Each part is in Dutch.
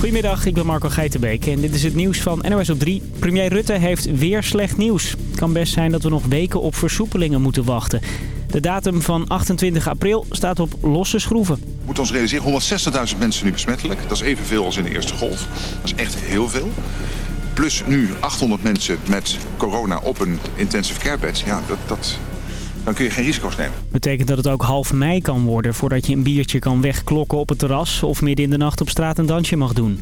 Goedemiddag, ik ben Marco Geitenbeek en dit is het nieuws van NOS op 3. Premier Rutte heeft weer slecht nieuws. Het kan best zijn dat we nog weken op versoepelingen moeten wachten. De datum van 28 april staat op losse schroeven. We moeten ons realiseren, 160.000 mensen nu besmettelijk. Dat is evenveel als in de eerste golf. Dat is echt heel veel. Plus nu 800 mensen met corona op een intensive care bed. Ja, dat, dat, dan kun je geen risico's nemen. Betekent dat het ook half mei kan worden voordat je een biertje kan wegklokken op het terras... of midden in de nacht op straat een dansje mag doen.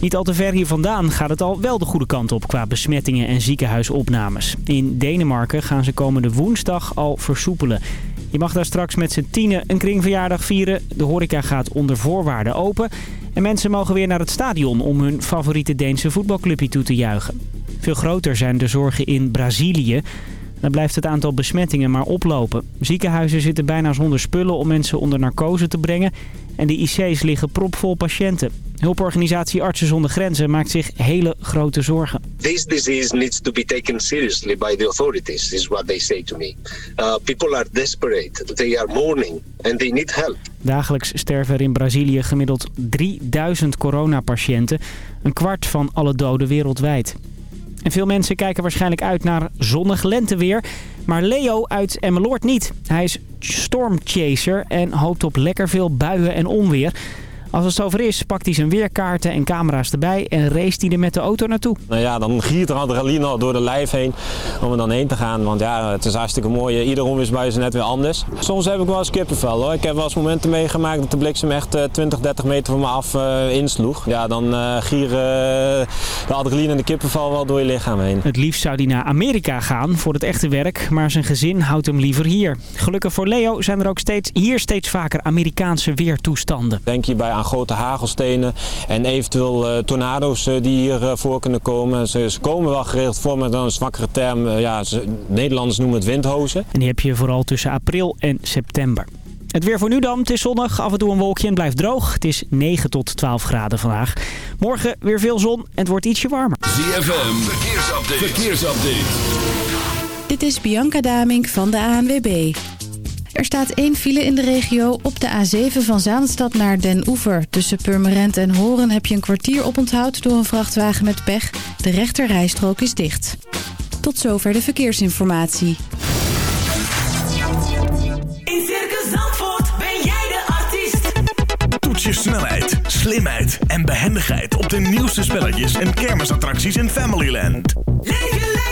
Niet al te ver hier vandaan gaat het al wel de goede kant op qua besmettingen en ziekenhuisopnames. In Denemarken gaan ze komende woensdag al versoepelen. Je mag daar straks met z'n tienen een kringverjaardag vieren. De horeca gaat onder voorwaarden open. En mensen mogen weer naar het stadion om hun favoriete Deense voetbalclubje toe te juichen. Veel groter zijn de zorgen in Brazilië. Dan blijft het aantal besmettingen maar oplopen. Ziekenhuizen zitten bijna zonder spullen om mensen onder narcose te brengen. En de IC's liggen propvol patiënten. Hulporganisatie Artsen zonder Grenzen maakt zich hele grote zorgen. This disease needs to be taken seriously by the authorities, is what they say to me. Uh, people are desperate, they are mourning and they need help. Dagelijks sterven er in Brazilië gemiddeld 3000 coronapatiënten. Een kwart van alle doden wereldwijd. En veel mensen kijken waarschijnlijk uit naar zonnig lenteweer. Maar Leo uit Emmeloord niet. Hij is stormchaser en hoopt op lekker veel buien en onweer. Als het zover is, pakt hij zijn weerkaarten en camera's erbij en race hij er met de auto naartoe. Nou ja, dan giert er adrenaline al door de lijf heen om er dan heen te gaan. Want ja, het is hartstikke mooi. Ieder onweersbui is net weer anders. Soms heb ik wel eens kippenvel hoor. Ik heb wel eens momenten meegemaakt dat de bliksem echt 20, 30 meter van me af uh, insloeg. Ja, dan uh, gieren uh, de adrenaline en de kippenvel wel door je lichaam heen. Het liefst zou hij naar Amerika gaan voor het echte werk, maar zijn gezin houdt hem liever hier. Gelukkig voor Leo zijn er ook steeds, hier steeds vaker Amerikaanse weertoestanden. Denk je bij aan grote hagelstenen en eventueel uh, tornado's uh, die hier uh, voor kunnen komen. Ze, ze, komen wel geregeld voor met dan een zwakkere term. ja, ze, Nederlanders noemen het windhozen. En die heb je vooral tussen april en september. Het weer voor nu dan. Het is zonnig, af en toe een wolkje en blijft droog. Het is 9 tot 12 graden vandaag. Morgen weer veel zon en het wordt ietsje warmer. ZFM, verkeersupdate. verkeersupdate. Dit is Bianca Damink van de ANWB. Er staat één file in de regio op de A7 van Zaanstad naar Den Oever. Tussen Purmerend en Horen heb je een kwartier oponthoud door een vrachtwagen met pech. De rechter rijstrook is dicht. Tot zover de verkeersinformatie. In Circus Zandvoort ben jij de artiest. Toets je snelheid, slimheid en behendigheid op de nieuwste spelletjes en kermisattracties in Familyland. Leef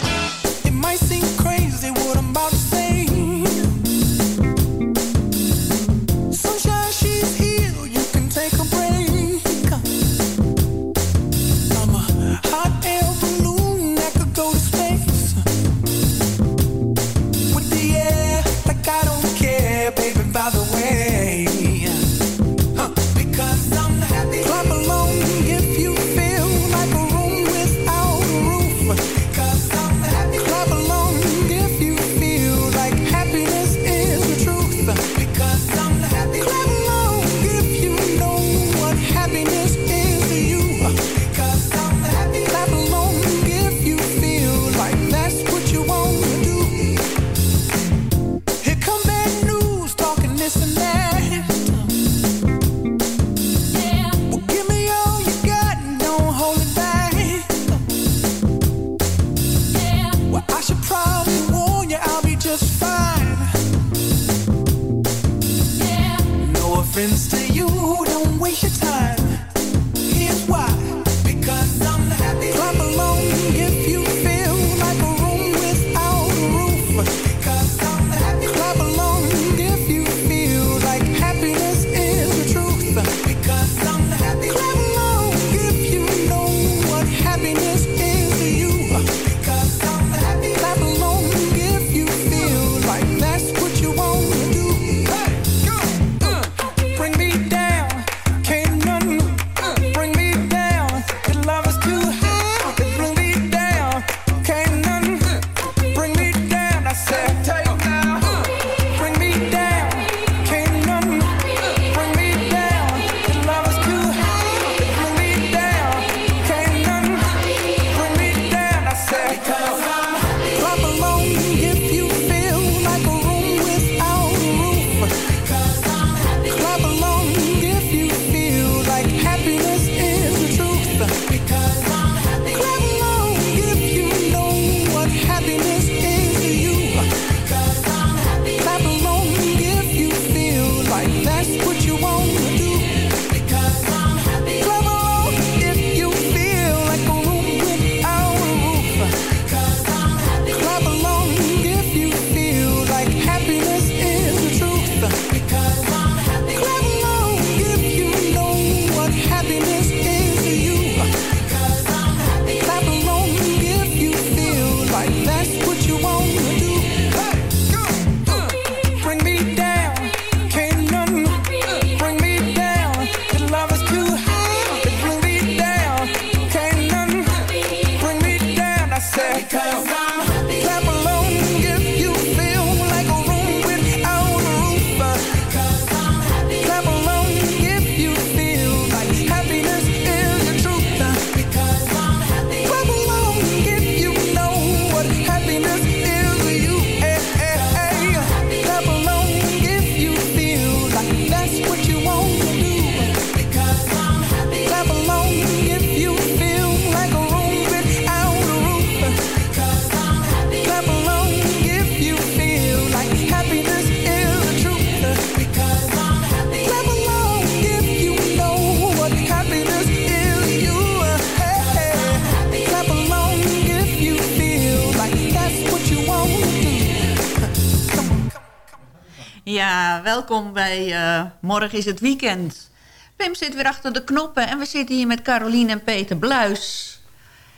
Welkom bij eh, Morgen is het Weekend. Pim zit weer achter de knoppen en we zitten hier met Carolien en Peter Bluis...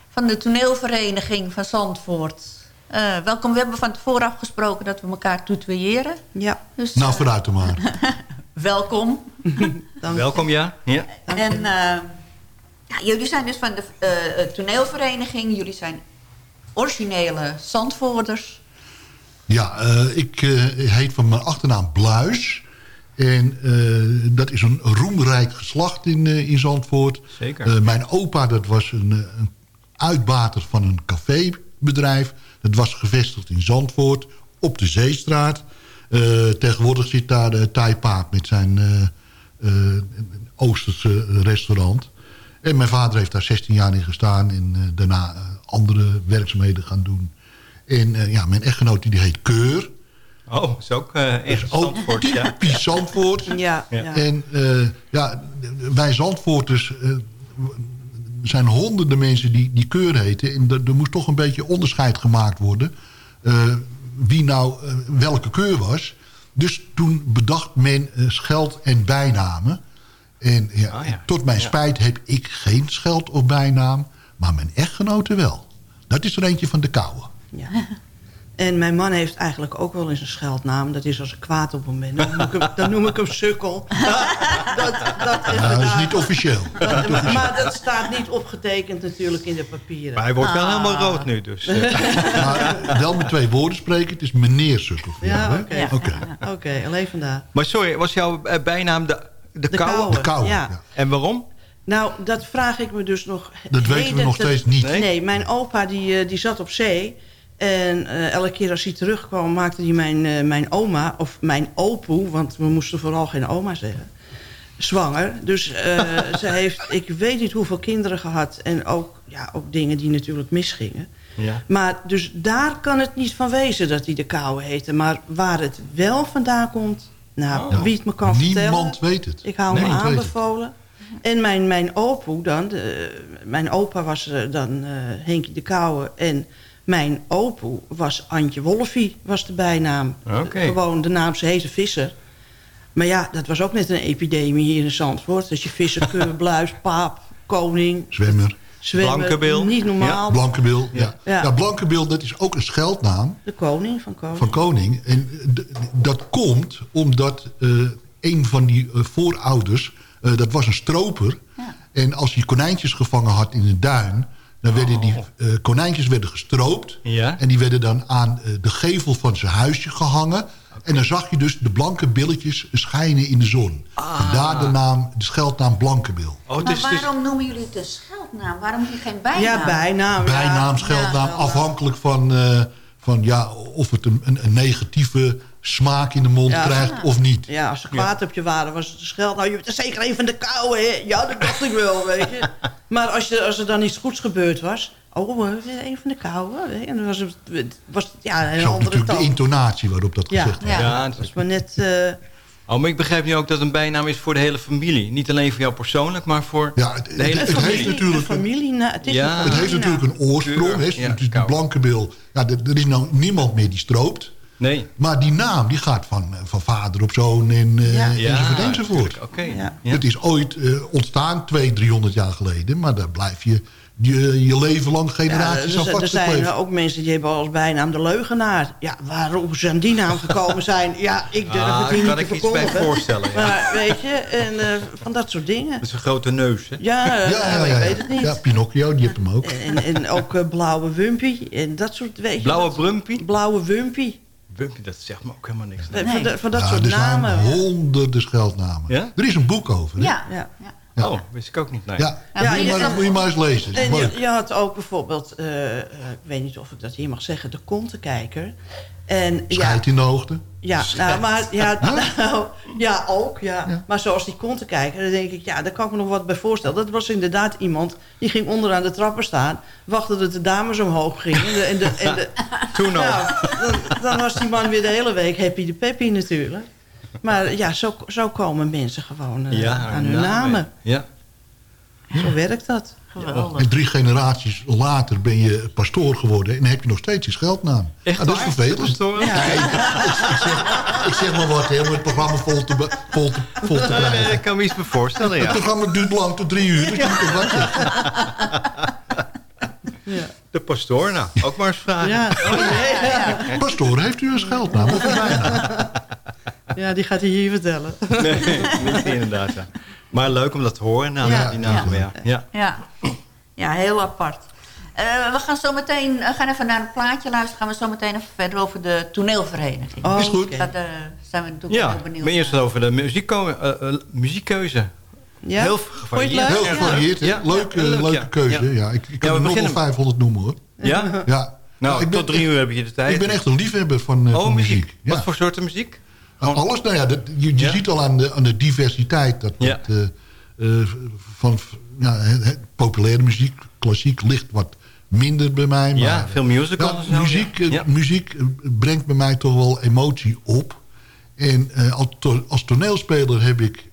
van de toneelvereniging van Zandvoort. Eh, welkom, we hebben van tevoren afgesproken dat we elkaar tutoyeren. Ja. Dus, Nou, eh, vooruit dan maar. welkom. Welkom, ja. ja. En eh, ja, jullie zijn dus van de eh, toneelvereniging. Jullie zijn originele Zandvoorders. Ja, eh, ik eh, heet van mijn achternaam Bluis. En eh, dat is een roemrijk geslacht in, in Zandvoort. Zeker. Mijn opa dat was een, een uitbater van een cafébedrijf. Dat was gevestigd in Zandvoort op de Zeestraat. Tegenwoordig zit daar de Thai Paap met zijn Oosterse restaurant. En mijn vader heeft daar 16 jaar in gestaan. En daarna andere werkzaamheden gaan doen. En eh, ja, mijn echtgenoot die heet Keur. Oh, is ook eh echt Ook Zandvoort, ja. typisch Zandvoort. Ja, ja. En eh, ja, wij Zandvoorters zijn honderden mensen die, die Keur heten. En er, er moest toch een beetje onderscheid gemaakt worden. eh, wie nou welke Keur was. Dus toen bedacht men scheld en bijnamen. En ja, Ah, ja. tot mijn Ja. spijt heb ik geen scheld of bijnaam. Maar mijn echtgenote wel. Dat is er eentje van de koude. Ja. En mijn man heeft eigenlijk ook wel eens een scheldnaam. Dat is als ik kwaad op hem ben. Dan noem ik hem, dan noem ik hem sukkel. dat, dat, Nou, dat is niet officieel. Dat- maar dat staat niet opgetekend natuurlijk in de papieren. Maar hij wordt wel Ah. helemaal rood nu, dus. Maar wel met twee woorden spreken. Het is meneer Sukkel. Ja, oké. hè? Oké. Oké, alleen vandaar. Maar sorry, was jouw eh, bijnaam de, de, De Kouwe? Kouwe, De Kouwe, ja. ja. En waarom? Nou, dat vraag ik me dus nog... Dat weten we nog te- steeds niet. Nee, mijn opa die, eh, die zat op zee. En eh, elke keer als hij terugkwam maakte hij mijn, eh, mijn oma... of mijn opoe, want we moesten vooral geen oma zeggen... zwanger. Dus eh, ze heeft, ik weet niet hoeveel kinderen gehad... en ook, ja, ook dingen die natuurlijk misgingen. Ja. Maar dus daar kan het niet van wezen dat hij de Kouwe heette. Maar waar het wel vandaan komt, Nou, Ja. wie het me kan vertellen. Niemand weet het. Ik hou Nee, me aanbevolen. En mijn, mijn opoe dan, de, mijn opa was dan Henkie de Kouwe. En mijn opoe was Antje Wolfie, was de bijnaam. Oké. Gewoon de naam, ze heette Visser. Maar ja, dat was ook net een epidemie hier in Zandvoort. Dus je visser, keur, bluis, paap, koning, Zwemmer. zwemmen. Blankebil. Niet normaal. Blankebil, ja. Ja. Ja, Blankebil, dat is ook een scheldnaam De koning van koning. van koning. En d- dat komt omdat eh, een van die eh, voorouders, eh, dat was een stroper. En als hij konijntjes gevangen had in een duin... dan werden die eh, konijntjes werden gestroopt. Ja. En die werden dan aan eh, de gevel van zijn huisje gehangen. En dan zag je dus de blanke billetjes schijnen in de zon. En daar de, naam, de scheldnaam Blankebil. Oh, maar waarom noemen jullie het een scheldnaam? Waarom die geen bijnaam? Ja, bijnaam. bijnaam, scheldnaam, afhankelijk van, eh, van ja, of het een, een, een negatieve smaak in de mond Ja. krijgt of niet. Ja, als ze kwaad op je waren, was het een scheld. Nou, je bent er zeker een van de kouwen, hè? Ja, dat dacht ik wel, weet je. Maar als, je, als er dan iets goeds gebeurd was... Oh, een van de kouwen. hè, En dan was het, was ja, een Zo andere natuurlijk de toon. intonatie waarop dat Ja, gezegd wordt. ja. Ja, dat was maar net... eh, Oh, maar ik begrijp nu ook dat het een bijnaam is voor de hele familie. Niet alleen voor jou persoonlijk, maar voor Ja, het, de hele het, het familie. heeft natuurlijk, een familie, nou, het is Ja. een het heeft natuurlijk een oorsprong. Hè. Ja, Het is de kou. blanke bil. Ja, er, er is nou niemand meer die stroopt. Nee. Maar die naam die gaat van, eh, van vader op zoon en, eh, Ja. enzovoort Ja, enzovoort. Ja. Ja. Het is ooit eh, ontstaan, 200, 300 jaar geleden. Maar daar blijf je je, je leven lang Ja, generaties aan er, er zijn ook mensen die hebben als bijnaam de leugenaar. Ja, waarom ze aan die naam gekomen zijn... Ja, ik durf Ah, het hier kan niet ik te iets bij voorstellen, ja. Maar weet je, en eh, van dat soort dingen. Dat is een grote neus, hè? Ja, eh, Ja, ja, ik ja, weet het niet. ja, Pinocchio, die heeft hem ook. En, en ook blauwe wumpie en dat soort, weet je. Blauwe Brumpie? Blauwe wumpie. Wumpie, dat zegt me ook helemaal niks. Eh, Van, de- van dat Ja, soort er zijn namen. honderden scheldnamen. Ja? Er is een boek over. hè? Ja. Ja. Ja. Oh, wist ik ook niet. Nee. Ja, Ja, moet, je maar, moet je maar eens lezen. En je, had ook bijvoorbeeld, eh, eh, ik weet niet of ik dat hier mag zeggen, de kontenkijker. En ja, Schijt in de hoogte. ja, nou, maar, ja, nou, ja, ook, ja. Maar zoals die kontenkijker, dan denk ik, ja, daar kan ik me nog wat bij voorstellen. Dat was inderdaad iemand, die ging onderaan de trappen staan, wachtte dat de dames omhoog gingen. En de, en de, en de, Toen al. nou, dan, dan was die man weer de hele week happy de peppy natuurlijk. Maar ja, zo, zo komen mensen gewoon eh, Ja, aan hun namen. Ja. Zo werkt dat. Geweldig. En drie generaties later ben je pastoor geworden... en heb je nog steeds die scheldnaam. Echt Ah, dat is vervelend. Pastoor? Nee, ik, ik zeg, ik zeg maar wat, hè, om het programma vol te, vol te, vol te nee, krijgen. ik kan me iets me voorstellen, Het ja. programma duurt lang, tot drie uur. Dus je moet toch wachten. De pastoor, nou, ook maar eens vragen. Ja, oh, nee. Pastoor, heeft u een scheldnaam of een bijnaam? ja, die gaat hij hier vertellen. Nee, niet inderdaad. Ja. Maar leuk om dat te horen, nou, Ja. die naam. Ja. Ja. Ja. ja, heel apart. Eh, we gaan zo meteen gaan even naar een plaatje luisteren. Gaan we zo meteen even verder over de toneelvereniging. Oh, Is goed. Dat eh, zijn we natuurlijk Ja, heel benieuwd maar eerst over de eh, muziekkeuze. Ja? Heel gevarieerd. leuk? Heel gevarieerd? Ja. leuke, Ja, leuke keuze. Ja. Ja. Ik, ik kan Ja, er nog wel beginnen- 500 noemen, hoor. Ja? Ja. Nou, ik ben, tot drie uur heb je de tijd. Ik ben echt een liefhebber van, eh, Oh, van muziek. muziek. Ja. Wat voor soorten muziek? Nou, Alles, nou ja, dat, je, je Ja? ziet al aan de, aan de diversiteit dat, Ja. dat, eh, eh, van ja, populaire muziek, klassiek, ligt wat minder bij mij. Maar, Ja, veel zo, muziek, ja. muziek brengt bij mij toch wel emotie op. En eh, als, to- als toneelspeler heb ik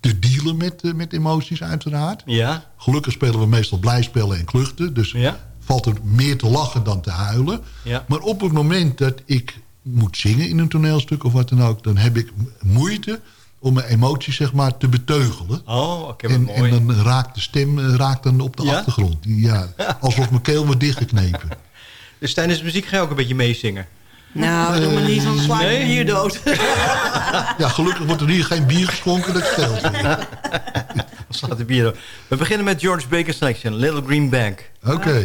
te dealen met, met emoties uiteraard. Ja, Gelukkig spelen we meestal blij spelen en kluchten. Dus Ja. valt er meer te lachen dan te huilen. Ja. Maar op het moment dat ik moet zingen in een toneelstuk of wat dan ook... dan heb ik moeite om mijn emoties zeg maar, te beteugelen. Oh, oké, wat en, mooi. en dan raakt de stem eh, raakt dan op de Ja? achtergrond. Ja, alsof mijn keel wordt dichtgeknepen. Dus tijdens de muziek ga je ook een beetje meezingen. Nou, doe maar niet, want dan sla je Nee. hier dood. Ja, gelukkig wordt er hier geen bier geschonken, dat weer. Dan slaat de bier door. We beginnen met George Baker Selection, Little Green Bank. Oké.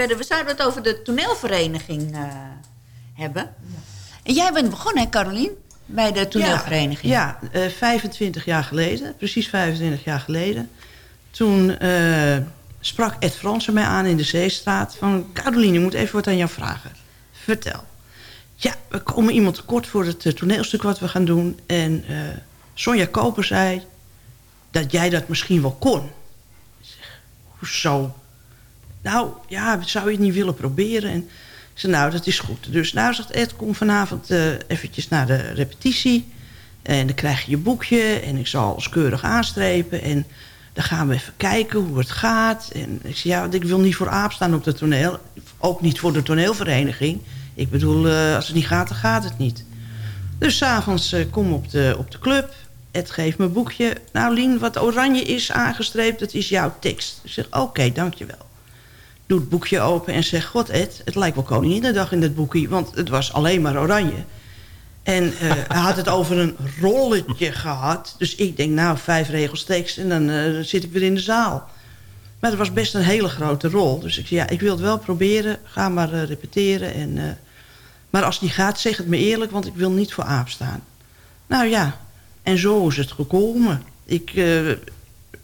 Verder. We zouden het over de toneelvereniging eh, hebben. En jij bent begonnen, hè, Carolien? Bij de toneelvereniging. Ja, ja eh, 25 jaar geleden, precies 25 jaar geleden. Toen eh, sprak Ed Fransen mij aan in de Zeestraat. Van, Caroline, ik moet even wat aan jou vragen. Vertel. Ja, we komen iemand tekort voor het toneelstuk wat we gaan doen. En Sonja Koper zei dat jij dat misschien wel kon. Ik zeg, hoezo? Nou, ja, zou je het niet willen proberen? En ik zei, nou, dat is goed. Dus nou, zegt Ed, kom vanavond eh eventjes naar de repetitie. En dan krijg je je boekje en ik zal alles keurig aanstrepen. En dan gaan we even kijken hoe het gaat. En ik zei, ja, want ik wil niet voor aap staan op het toneel. Ook niet voor de toneelvereniging. Ik bedoel, eh, als het niet gaat, dan gaat het niet. Dus s'avonds uh, kom op de, op de club. Ed geeft me boekje. Nou, Lien, wat oranje is aangestreept, dat is jouw tekst. Ik zeg, oké, dankjewel. Doe het boekje open en zeg... God, Ed, het lijkt wel Koninginnedag in dit boekje... want het was alleen maar oranje. En eh, hij had het over een rolletje gehad. Dus ik denk, nou, vijf regels tekst... en dan eh, zit ik weer in de zaal. Maar het was best een hele grote rol. Dus ik zei, ja, ik wil het wel proberen. Ga maar eh, repeteren. En, maar als het niet gaat, zeg het me eerlijk... want ik wil niet voor aap staan. Nou ja, en zo is het gekomen. Ik,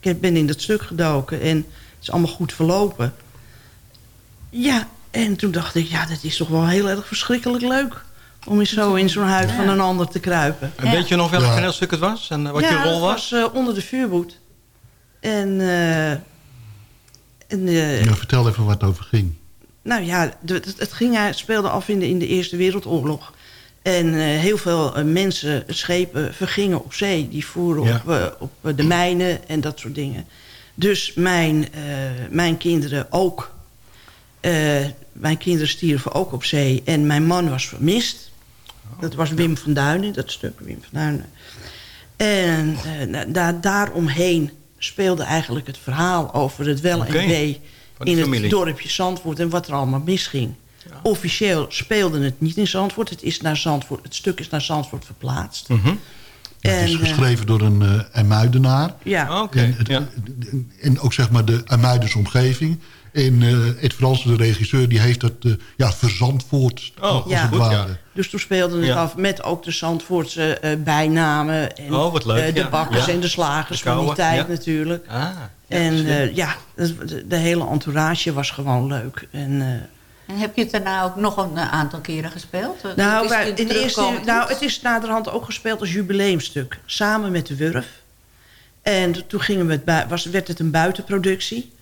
ik ben in dat stuk gedoken en het is allemaal goed verlopen. Ja, en toen dacht ik, ja, dat is toch wel heel erg verschrikkelijk leuk... om eens zo in zo'n huid van een ander te kruipen. En weet je nog welk toneelstuk het was en eh, wat ja, je rol het was? was eh, onder de vuurboet. En, eh, en eh, Ja, vertel even wat het over ging. nou ja, het, het ging, het speelde af in de, in de Eerste Wereldoorlog. En eh, heel veel mensen, schepen, vergingen op zee. Die voeren Ja. op, op de mijnen en dat soort dingen. Dus mijn, eh, mijn kinderen ook. Eh, mijn kinderen stierven ook op zee. En mijn man was vermist. Dat was Wim van Duinen, dat stuk Wim van Duinen. En eh, da- daar daaromheen speelde eigenlijk het verhaal over het wel en wee... In familie. het dorpje Zandvoort en wat er allemaal misging. Officieel speelde het niet in Zandvoort. Het, is naar Zandvoort. het stuk is naar Zandvoort verplaatst. Mhm. Het is En, eh, geschreven door een uh, Ermuidenaar. Ja. Oké, En, het- ja. en ook zeg maar de Ermuidens omgeving. En eh Ed Fransen, de regisseur, die heeft dat uh, ja, verzandvoort Oh, als ja. het goed, ware. ja. Dus toen speelden het Ja. af met ook de Zandvoortse eh, bijnamen. En, Oh, wat leuk, eh, de ja. bakkers Ja. en de slagers De van die tijd ja. natuurlijk. Ah, ja, en eh, ja, de, de hele entourage was gewoon leuk. En, eh, En heb je het daarna ook nog een eh, aantal keren gespeeld? Eh, Nou, wij- het in de eerste, nou, het is naderhand ook gespeeld als jubileumstuk. Samen met de Wurf. En toen gingen we het was, werd het een buitenproductie.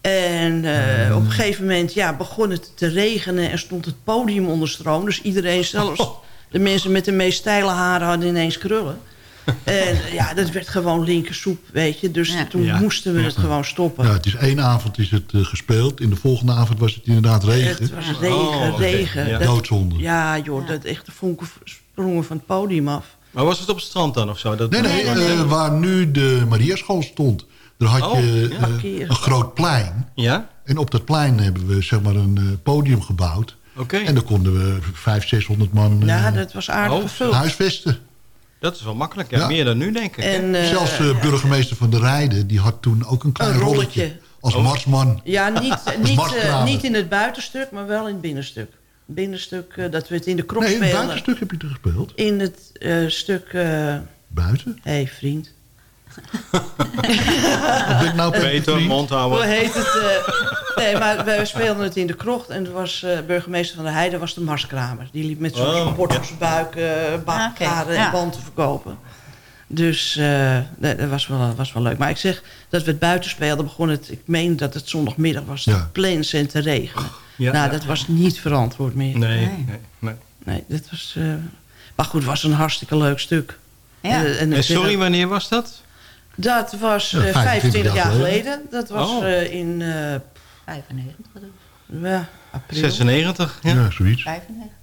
En eh, op een gegeven moment ja, begon het te regenen en stond het podium onder stroom. Dus iedereen, zelfs de mensen met de meest steile haren, hadden ineens krullen. En ja, dat werd gewoon linkersoep, weet je. Dus Ja. toen Ja. moesten we het gewoon stoppen. Ja, het is één avond is het eh, gespeeld. In de volgende avond was het inderdaad regen. Het was regen, Oh, regen. Ja. Dat- Doodzonde. Ja, joh, dat echt de vonken sprongen van het podium af. Maar was het op het strand dan of zo? Dat, Nee, nee, Nee, nee, eh, waar nu de Mariaschool stond. Daar had Oh, je ja. eh, een groot plein. Ja? En op dat plein hebben we zeg maar een eh, podium gebouwd. Oké. En dan konden we 500, 600 man eh, Ja, dat was aardig Oh, gevuld. huisvesten. Dat is wel makkelijk. Ja. Ja. Meer dan nu, denk ik. En, eh, Zelfs de burgemeester van de Rijden, die had toen ook een klein Een rolletje. rolletje. als Oh. marsman. Ja, niet, niet, eh, niet in het buitenstuk, maar wel in het binnenstuk. Binnenstuk, eh, dat we het in de krop Nee, in het spelen. buitenstuk heb je er gespeeld. In het eh, stuk... eh Buiten? Hé, hey, vriend. Ik nou Peter, Hoe heet het? eh, nee, maar wij speelden het in de krocht. En er was eh, burgemeester van der Heijden was de marskramer. Die liep met zo'n Oh, bord op zijn buik uh, Ah, en ja. band te verkopen. Dus eh, nee, dat was wel, was wel leuk. Maar ik zeg dat we het buiten speelden, begon het... Ik meen dat het zondagmiddag was, Ja. plensend te regenen. Ja, nou, ja. dat was niet verantwoord meer. Nee, Nee. nee, nee. Nee, dat was... eh, maar goed, het was een hartstikke leuk stuk. Ja. En, en En sorry, wanneer was dat? Dat, was Ja, eh, 25 jaar, geleden. geleden. Dat was Oh. eh, in eh, 95 bedoel ik. ja, april. 96, ja. Ja, zoiets. 95.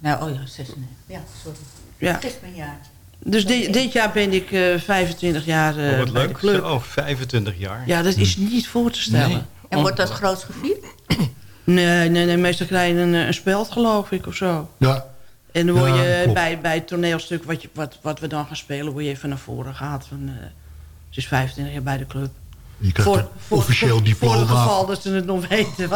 Nou, oh ja, 96. Ja, sorry. Ja. Het is mijn jaar. Dus di- dit jaar ben ik eh 25 jaar eh Oh, wat leuk. club. Oh, 25 jaar. Ja, dat is niet voor te stellen. Nee. En wordt dat groots gevierd? Nee, nee, nee, meestal krijg je een, een speld, geloof ik, of zo. Ja, En dan word je bij, bij het toneelstuk wat, je, wat, wat we dan gaan spelen... word je even naar voren gehaald. Van, eh het is 25 jaar bij de club. je krijgt een officieel voor, diploma. Voor het geval dat ze het nog weten.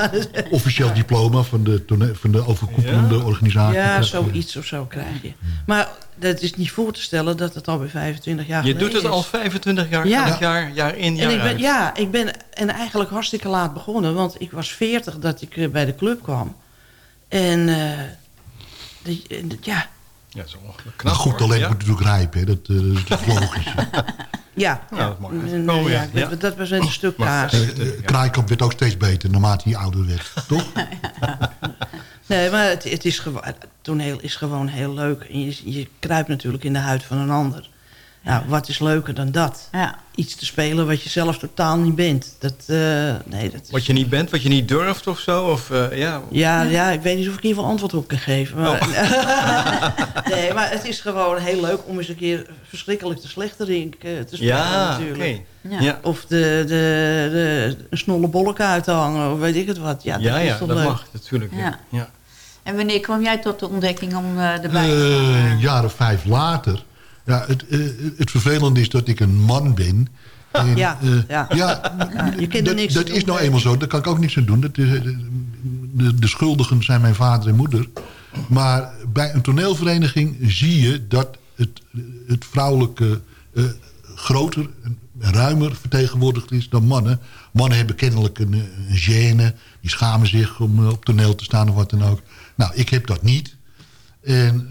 Officieel diploma van de, van de overkoepelende organisatie. ja, zoiets of zo krijg je. Maar dat is niet voor te stellen dat het alweer 25 jaar Je geleden doet het is. al 25 jaar, Ja. elk jaar, jaar in, jaar En ik ben, uit. ja, ik ben en eigenlijk hartstikke laat begonnen. Want ik was 40 dat ik eh, bij de club kwam. En eh, de- ja, Ja, zo knap Maar goed Ja. moet natuurlijk rijpen. hè. Dat, eh, dat is logisch. ja. Ja, dat mag komen, ja, ja. dat- was een stuk Maar kaas. Eh, eh, Kraaikamp werd ook steeds beter naarmate hij ouder werd. Toch? Nee, maar het, het, is gewoon, het toneel is gewoon heel leuk. En je, je kruipt natuurlijk in de huid van een ander. Nou, wat is leuker dan dat? Ja. Iets te spelen wat je zelf totaal niet bent. Dat, eh, nee, dat is... Wat je niet bent, wat je niet durft of zo? Of, eh, ja. Ja, ja, ik weet niet of ik hier wel antwoord op kan geven. Maar, Oh. nee, maar het is gewoon heel leuk om eens een keer verschrikkelijk de slechterik eh, te spelen Ja, natuurlijk. Ja. Ja. Of de, de, de een snolle bollek uit te hangen, of weet ik het wat. Ja, dat Ja, is ja, toch dat leuk. mag natuurlijk. Ja. Ja. Ja. En wanneer kwam jij tot de ontdekking om eh erbij te Eh, gaan? een jaar of vijf later. Ja, het, eh, het vervelende is dat ik een man ben. En, Ja, eh, ja. ja, je kunt er niks dat is nou eenmaal zo. Daar kan ik ook niks aan doen. Dat is, eh, de, de schuldigen zijn mijn vader en moeder. Maar bij een toneelvereniging zie je dat het, het vrouwelijke groter en ruimer vertegenwoordigd is dan mannen. Mannen hebben kennelijk een, een gêne. Die schamen zich om op toneel te staan of wat dan ook. Nou, ik heb dat niet. En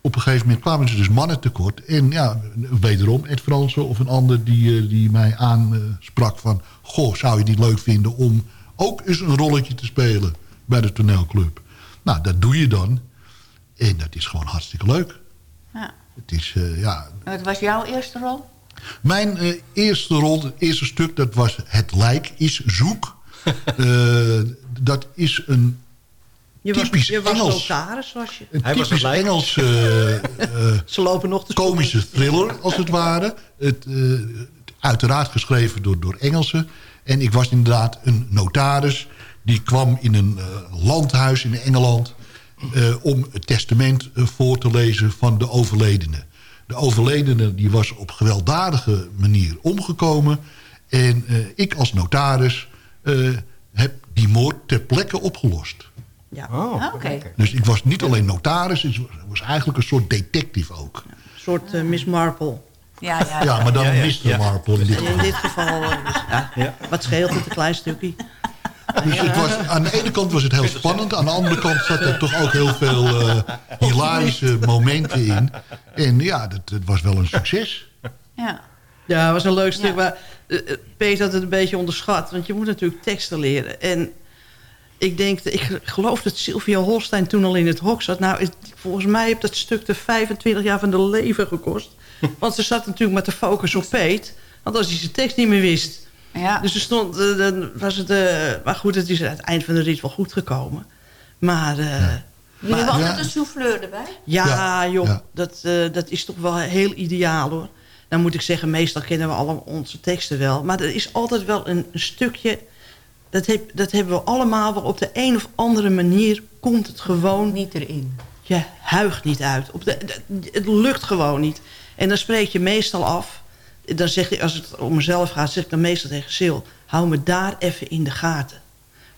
op een gegeven moment kwamen ze dus mannen tekort. En ja, wederom Ed Fransen of een ander die, eh, die mij aansprak van... Goh, zou je het niet leuk vinden om ook eens een rolletje te spelen bij de toneelclub? Nou, dat doe je dan. En dat is gewoon hartstikke leuk. Ja. Het is, eh, ja... Wat was jouw eerste rol? Mijn eh, eerste rol, het eerste stuk, dat was Het lijk is zoek. Dat is een Je was, typisch je was Engels... notaris, was je. Een Hij was typisch het lijk. Engels eh, eh, Ze lopen nog te komische thriller, als het ware. Het, eh, uiteraard geschreven door, door Engelsen. En ik was inderdaad een notaris. Die kwam in een eh, landhuis in Engeland... eh, om het testament voor te lezen van de overledene. De overledene die was op gewelddadige manier omgekomen. En eh, ik als notaris eh, heb die moord ter plekke opgelost. Ja, Oh, Ah, Oké. Dus ik was niet alleen notaris, ik was- eigenlijk een soort detective ook. een soort eh, Miss Marple. Ja, ja. Ja, maar dan Ja, ja, Mr. ja. Marple in dit geval. in dit geval, eh, dus, ja, Ja. wat scheelt het, een klein stukje. Dus het was, aan de ene kant was het heel spannend. Aan de andere kant zat er toch ook heel veel eh, hilarische momenten in. En ja, dat, dat was wel een succes. ja. Ja, het was een leuk stuk. Ja. Maar Peter had het een beetje onderschat. Want je moet natuurlijk teksten leren. En ik denk, ik geloof dat Sylvia Holstein toen al in het hok zat. Nou, het- volgens mij heeft dat stuk de 25 jaar van de leven gekost. Want ze zat natuurlijk met de focus op Peet. Want als hij zijn tekst niet meer wist. ja. Dus er stond, eh, dan was het, eh, maar goed, het is aan het eind van de rit wel goed gekomen. Maar eh, Jullie hadden ja. een souffleur erbij? ja, Ja, joh, ja. Dat, eh, dat is toch wel heel ideaal hoor. Dan moet ik zeggen, meestal kennen we alle onze teksten wel. Maar er is altijd wel een, een stukje... Dat, heb, dat hebben we allemaal wel op de een of andere manier... komt het gewoon... Niet erin. Je huigt niet uit. Op de, de- het lukt gewoon niet. En dan spreek je meestal af... dan zeg ik, als het om mezelf gaat, zeg ik dan meestal tegen Sil... hou me daar even in de gaten.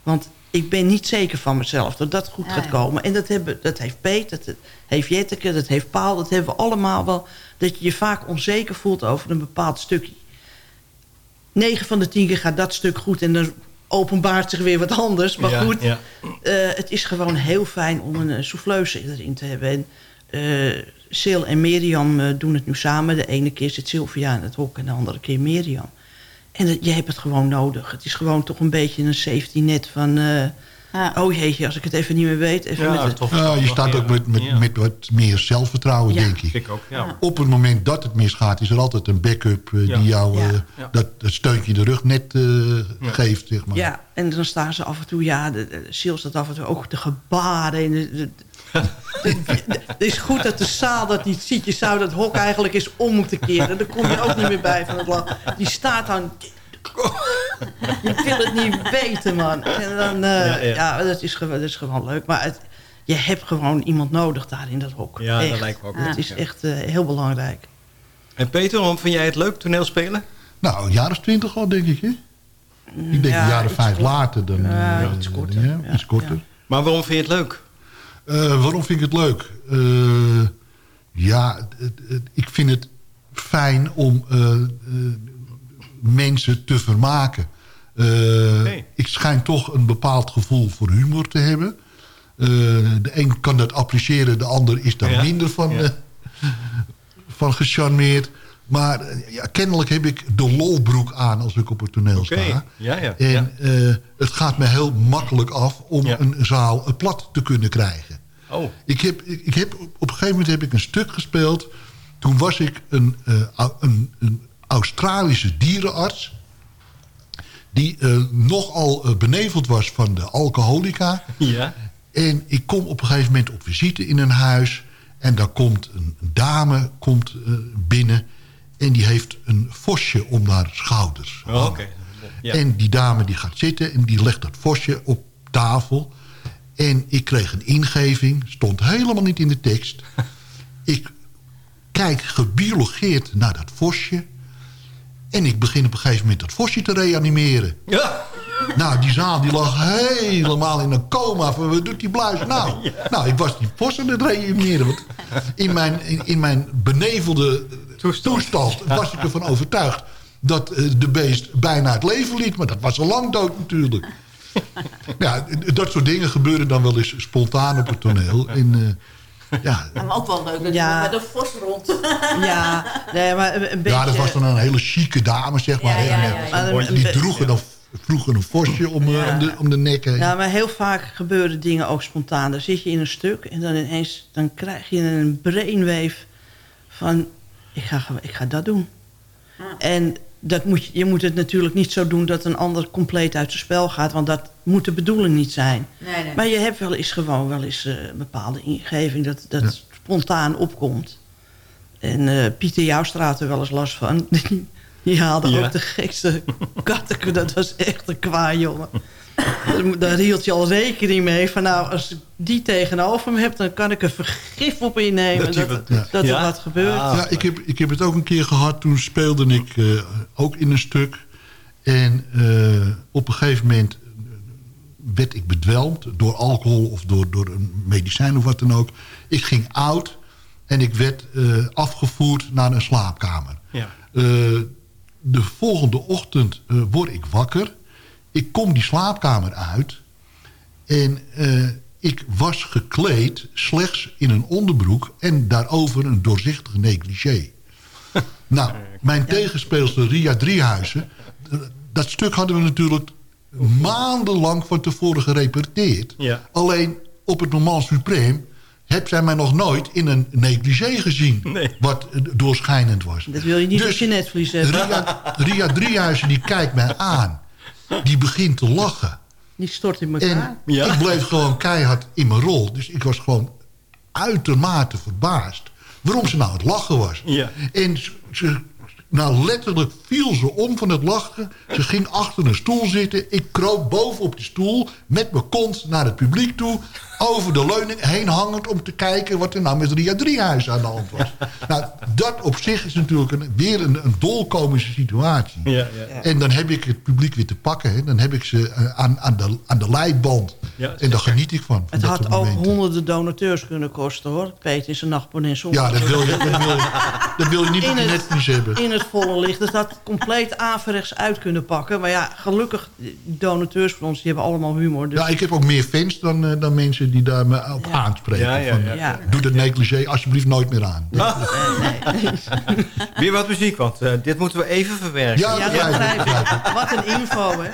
Want ik ben niet zeker van mezelf dat dat goed Ja, gaat komen. En dat, hebben, dat heeft Peet, dat heeft Jetteke, dat heeft Paul... dat hebben we allemaal wel... dat je je vaak onzeker voelt over een bepaald stukje. 9 van de 10 keer gaat dat stuk goed... en dan openbaart zich weer wat anders. Maar Ja, goed, ja. eh, het is gewoon heel fijn om een uh, souffleuse erin te hebben. En eh, Sil en Mirjam eh, doen het nu samen. De ene keer zit Sylvia in het hok en de andere keer Mirjam. En dat- je hebt het gewoon nodig. Het is gewoon toch een beetje een safety net van... Oh jeetje, als ik het even niet meer weet. Even Ja, met toch. Ja, je staat ook met, met, met wat meer zelfvertrouwen, Ja. denk ik. Ik ook, ja. Op het moment dat het misgaat, is er altijd een backup eh, Ja. die jou Ja. eh, Ja. dat, dat steuntje de rug net eh, geeft, zeg maar. Ja, en dan staan ze af en toe... Ja, de, de, Sil staat af en toe ook te gebaren. En de, de- de- de- het is goed dat de zaal dat niet ziet. Je zou dat hok eigenlijk eens om moeten keren. Daar kom je ook niet meer bij van het lachen. Die staat dan... Je wil het niet weten, man. En dan, eh, Ja, ja, ja. dat, is gewoon, dat is gewoon leuk. Maar het, je hebt gewoon iemand nodig daar in dat hok. Ja, dat lijkt me ook. Het is echt eh, heel belangrijk. En Peter, waarom vind jij het leuk, toneelspelen? Nou, een jaar of twintig al, denk ik, hè? Ik denk Ja, een jaar of vijf later. Dan, Ja, eh, iets korter. Ja, Ja, iets korter. ja. Maar waarom vind je het leuk? Eh, waarom vind ik het leuk? Eh, ja, ik vind het fijn om mensen te vermaken. Eh, Ik schijn toch een bepaald gevoel voor humor te hebben. Eh, de een kan dat appreciëren, de ander is daar Ja, minder van, ja. eh, van gecharmeerd. Maar ja, kennelijk heb ik de lolbroek aan als ik op het toneel sta. ja, ja, En het gaat me heel makkelijk af om Ja. een zaal plat te kunnen krijgen. Oh, Ik heb, ik, heb, op een gegeven moment heb ik een stuk gespeeld. Toen was ik een, een, een Australische dierenarts... die eh, nogal eh, beneveld was van de alcoholica. ja. En ik kom op een gegeven moment op visite in een huis... en daar komt een dame komt, eh, binnen... en die heeft een vosje om haar schouders. Oh, Oké. Ja. En die dame die gaat zitten en die legt dat vosje op tafel. En ik kreeg een ingeving, stond helemaal niet in de tekst. ik kijk gebiologeerd naar dat vosje. En ik begin op een gegeven moment dat vosje te reanimeren. Ja. Nou, die zaal die lag helemaal in een coma. Van, wat doet die bluis nou? Nou, ik was die vos aan het reanimeren. Want in mijn, in, in mijn benevelde toestand, was ik ervan overtuigd... dat eh, de beest bijna het leven liet. Maar dat was al lang dood natuurlijk. Ja, dat soort dingen gebeuren dan wel eens spontaan op het toneel. En, eh, ja, Maar ook wel leuk dat Ja. je met een vos rond. Ja, nee, maar een, een beetje... ja, dat was dan een hele chique dame, zeg maar. Ja, Die droegen dan vroeger een vosje om, eh, Ja. om, de, om de nek heen. Ja, maar heel vaak gebeuren dingen ook spontaan. Dan zit je in een stuk en dan ineens dan krijg je een brainwave van... ik ga, ik ga dat doen. En dat moet je, je moet het natuurlijk niet zo doen dat een ander compleet uit zijn spel gaat... want dat moet de bedoeling niet zijn. Nee, nee. Maar je hebt wel eens gewoon wel eens eh, een bepaalde ingeving... dat, dat spontaan opkomt. En eh, Pieter Joustra had er wel eens last van. Die haalde Ja. ook de gekste katten. Dat was echt een kwaai jongen. Daar- hield je al rekening mee. Van nou, als ik die tegenover me heb... dan kan ik er vergif op innemen. Dat Dat, die dat, wat- er Ja? wat gebeurt. Ah. Ja, ik heb, ik heb het ook een keer gehad. Toen speelde ik eh, ook in een stuk. En eh, op een gegeven moment werd ik bedwelmd door alcohol of door, door een medicijn of wat dan ook. Ik ging oud en ik werd eh, afgevoerd naar een slaapkamer. Ja. Eh, de volgende ochtend eh, word ik wakker. Ik kom die slaapkamer uit. En eh, ik was gekleed slechts in een onderbroek... en daarover een doorzichtig negligé. nou, mijn tegenspeelster Ria Driehuizen... eh, dat stuk hadden we natuurlijk maandenlang van tevoren gerepeteerd. Ja. Alleen op het Normaal Supreme... heb zij mij nog nooit in een negligé gezien... Nee. wat doorschijnend was. Dat wil je niet Dus op je netvlies hebben. Ria, Ria Driehuizen die kijkt mij aan. Die begint te lachen. Die stort in elkaar. En Ja. ik bleef gewoon keihard in mijn rol. Dus ik was gewoon uitermate verbaasd. Waarom ze nou aan het lachen was. Ja. En ze, ze Nou, letterlijk viel ze om van het lachen. Ze ging achter een stoel zitten. Ik kroop boven op de stoel met mijn kont naar het publiek toe. Over de leuning heen hangend om te kijken... wat er nou met Ria Driehuis aan de hand was. nou, dat op zich is natuurlijk een, weer een, een dolkomische situatie. Ja, ja. En dan heb ik het publiek weer te pakken. Hè. Dan heb ik ze eh, aan, aan, de, aan de leidband. Ja, en daar geniet ik van. van Het dat had ook honderden donateurs kunnen kosten, hoor. Peet in zijn nachtpones. Ja, dat wil je, dat wil je, dat wil je niet In het- hebben. In het volle licht. Dat had compleet averechts uit kunnen pakken. Maar ja, gelukkig, donateurs van ons, die hebben allemaal humor. Dus Ja, ik heb ook meer fans dan, eh, dan mensen die daar me op aanspreken. Ja, ja, Van. Doe dat negligé alsjeblieft nooit meer aan. Weer wat muziek, want eh, dit moeten we even verwerken. Ja, Ja, begrijp ik, begrijp begrijp ik. Wat een info, hè.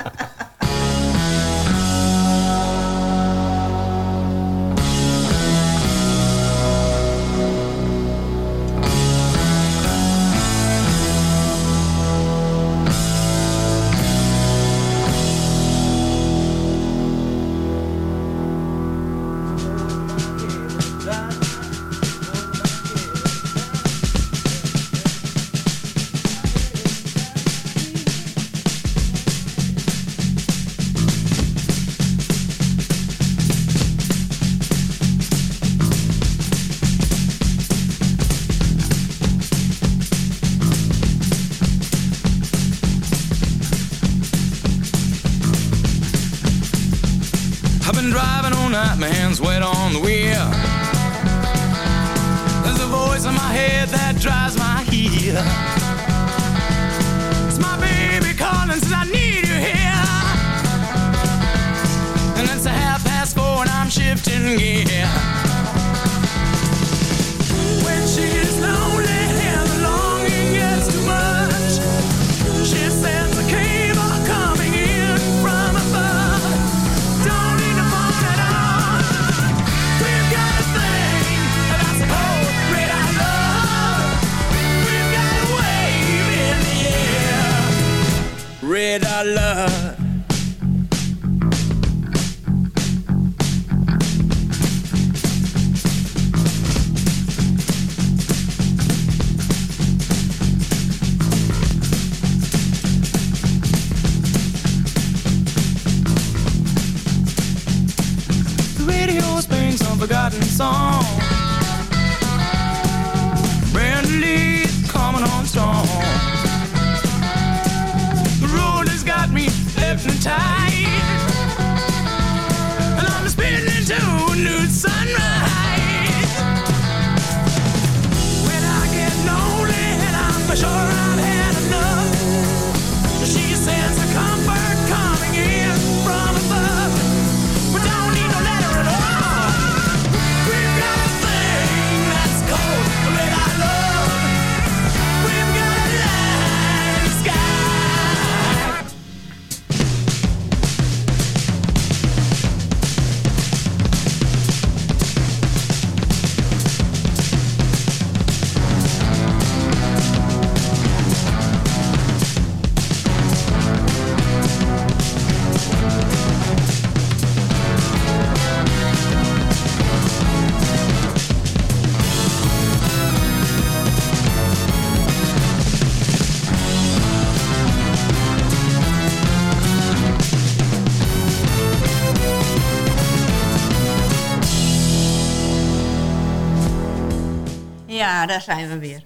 Ja, daar zijn we weer.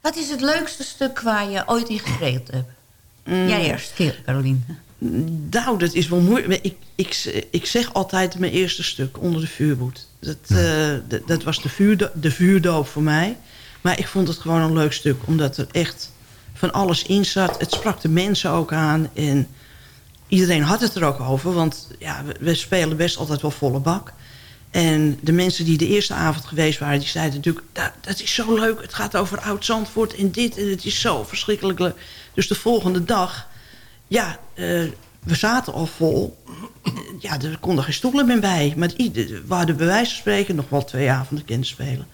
Wat is het leukste stuk waar je ooit in gespeeld hebt? Jij eerst, Caroline. Nou, dat is wel moeilijk. Ik, ik, ik zeg altijd mijn eerste stuk, Onder de vuurboet. Dat, eh, dat, dat was de, vuurdo de vuurdoop voor mij. Maar ik vond het gewoon een leuk stuk. Omdat er echt van alles in zat. Het sprak de mensen ook aan. En iedereen had het er ook over. Want ja, we, we spelen best altijd wel volle bak. En de mensen die de eerste avond geweest waren... die zeiden natuurlijk, dat, dat is zo leuk. Het gaat over Oud-Zandvoort en dit. En het is zo verschrikkelijk leuk. Dus de volgende dag... Ja, eh, we zaten al vol. Ja, er konden geen stoelen meer bij. Maar ieder, we hadden bij wijze van spreken nog wel twee avonden kunnen spelen.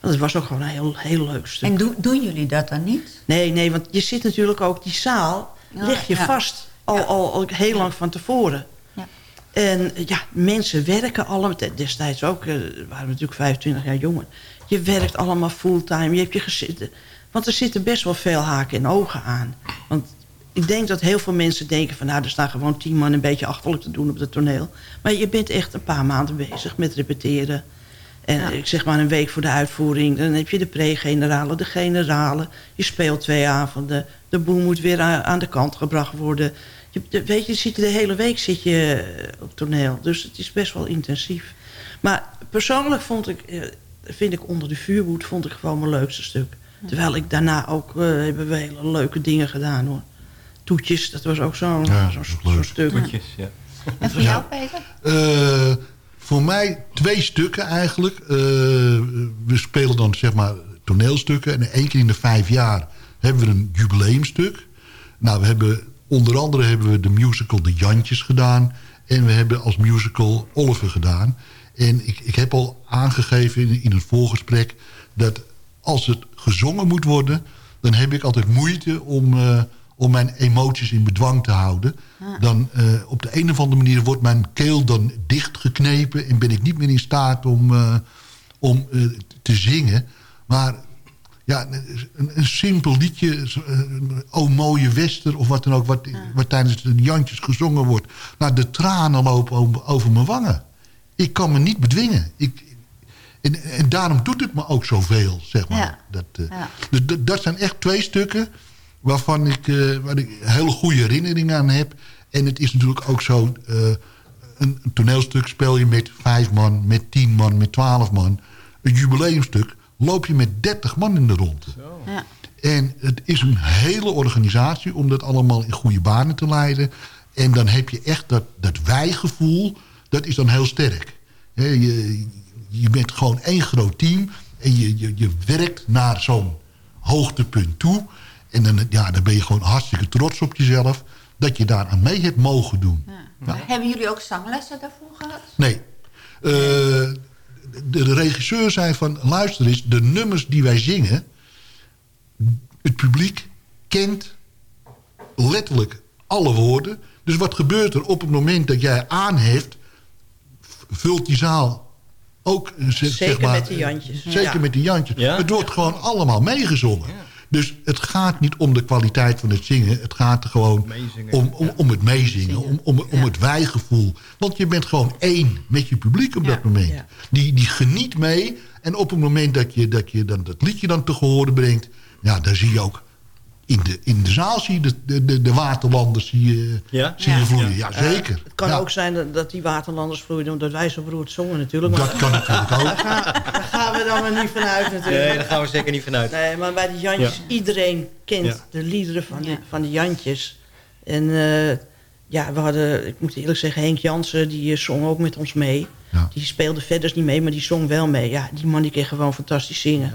Want het was ook gewoon een heel, heel leuk stuk. En doen doen jullie dat dan niet? Nee, nee, want je zit natuurlijk ook... Die zaal Ja, leg je ja. vast al, al, al heel lang van tevoren. En ja, mensen werken allemaal... Destijds ook, eh, waren we natuurlijk 25 jaar jonger. Je werkt allemaal fulltime. Je hebt je Want er zitten best wel veel haken en ogen aan. Want ik denk dat heel veel mensen denken van... nou, er staan gewoon tien man een beetje achterlijk te doen op het toneel. Maar je bent echt een paar maanden bezig met repeteren. En ik zeg maar een week voor de uitvoering... dan heb je de pre-generalen, de generalen. Je speelt twee avonden. De boel moet weer aan de kant gebracht worden. Je, weet je, zit je de hele week zit je eh, op toneel. Dus het is best wel intensief. Maar persoonlijk vond ik, eh, vind ik onder de vuurwoed vond ik gewoon mijn leukste stuk. Terwijl ik daarna ook eh, hebben we hele leuke dingen gedaan hoor. Toetjes, dat was ook zo'n Ja, zo'n leuk. stuk. Toetjes, ja. En voor jou, Peter? Eh, voor mij twee stukken eigenlijk. Eh, we spelen dan zeg maar toneelstukken. En één keer in de vijf jaar hebben we een jubileumstuk. Nou, we hebben, onder andere hebben we de musical De Jantjes gedaan. En we hebben als musical Oliver gedaan. En ik, ik heb al aangegeven in, in het voorgesprek... dat als het gezongen moet worden... dan heb ik altijd moeite om, eh, om mijn emoties in bedwang te houden. Dan eh, op de een of andere manier wordt mijn keel dan dichtgeknepen... en ben ik niet meer in staat om, eh, om te zingen. Maar ja, een, een simpel liedje, zo, eh, O mooie Wester of wat dan ook... wat, wat tijdens de Jantjes gezongen wordt. Nou, de tranen lopen over, mijn wangen. Ik kan me niet bedwingen. Ik, en, en daarom doet het me ook zoveel, zeg maar. Ja. Dat, eh, Ja. dus dat, dat zijn echt twee stukken waarvan ik, eh, waar ik hele goede herinneringen aan heb. En het is natuurlijk ook zo... een, een toneelstuk speel je met vijf man, met tien man, met twaalf man. Een jubileumstuk loop je met dertig man in de rond. Ja. En het is een hele organisatie om dat allemaal in goede banen te leiden. En dan heb je echt dat, dat wij-gevoel, dat is dan heel sterk. Hè, je, je bent gewoon één groot team en je, je, je werkt naar zo'n hoogtepunt toe. En dan, ja, dan ben je gewoon hartstikke trots op jezelf dat je daar aan mee hebt mogen doen. Ja. Hebben jullie ook zanglessen daarvoor gehad? Nee. Eh, de, de regisseur zei van... luister eens, de nummers die wij zingen... het publiek kent letterlijk alle woorden. Dus wat gebeurt er op het moment dat jij aanheft... vult die zaal ook... zeg- Zeker zeg maar, met die Jantjes. Zeker Ja. met die Jantjes. Het wordt gewoon allemaal meegezongen. Dus het gaat niet om de kwaliteit van het zingen. Het gaat er gewoon om, om, om het meezingen. Om, om, om het wijgevoel. Want je bent gewoon één met je publiek op dat moment. Die, die geniet mee. En op het moment dat je, dat je dan dat liedje dan te gehoren brengt... Ja, dan zie je ook... In de, in de zaal zie je de, de, de, de waterlanders zie je, Ja? zie je vloeien. Ja, Eh, zeker. het kan Ja. ook zijn dat, dat die waterlanders vloeiden... omdat wij zo beroerd zongen natuurlijk. Dat kan natuurlijk ook. Daar gaan, daar gaan we dan maar niet vanuit natuurlijk. Nee, daar gaan we zeker niet vanuit. Nee, maar bij de Jantjes, Ja. iedereen kent Ja. de liederen van, de, van de Jantjes. En eh, ja, we hadden, ik moet eerlijk zeggen, Henk Jansen, die eh, zong ook met ons mee. Die speelde verder niet mee, maar die zong wel mee. Ja, die man die kan gewoon fantastisch zingen.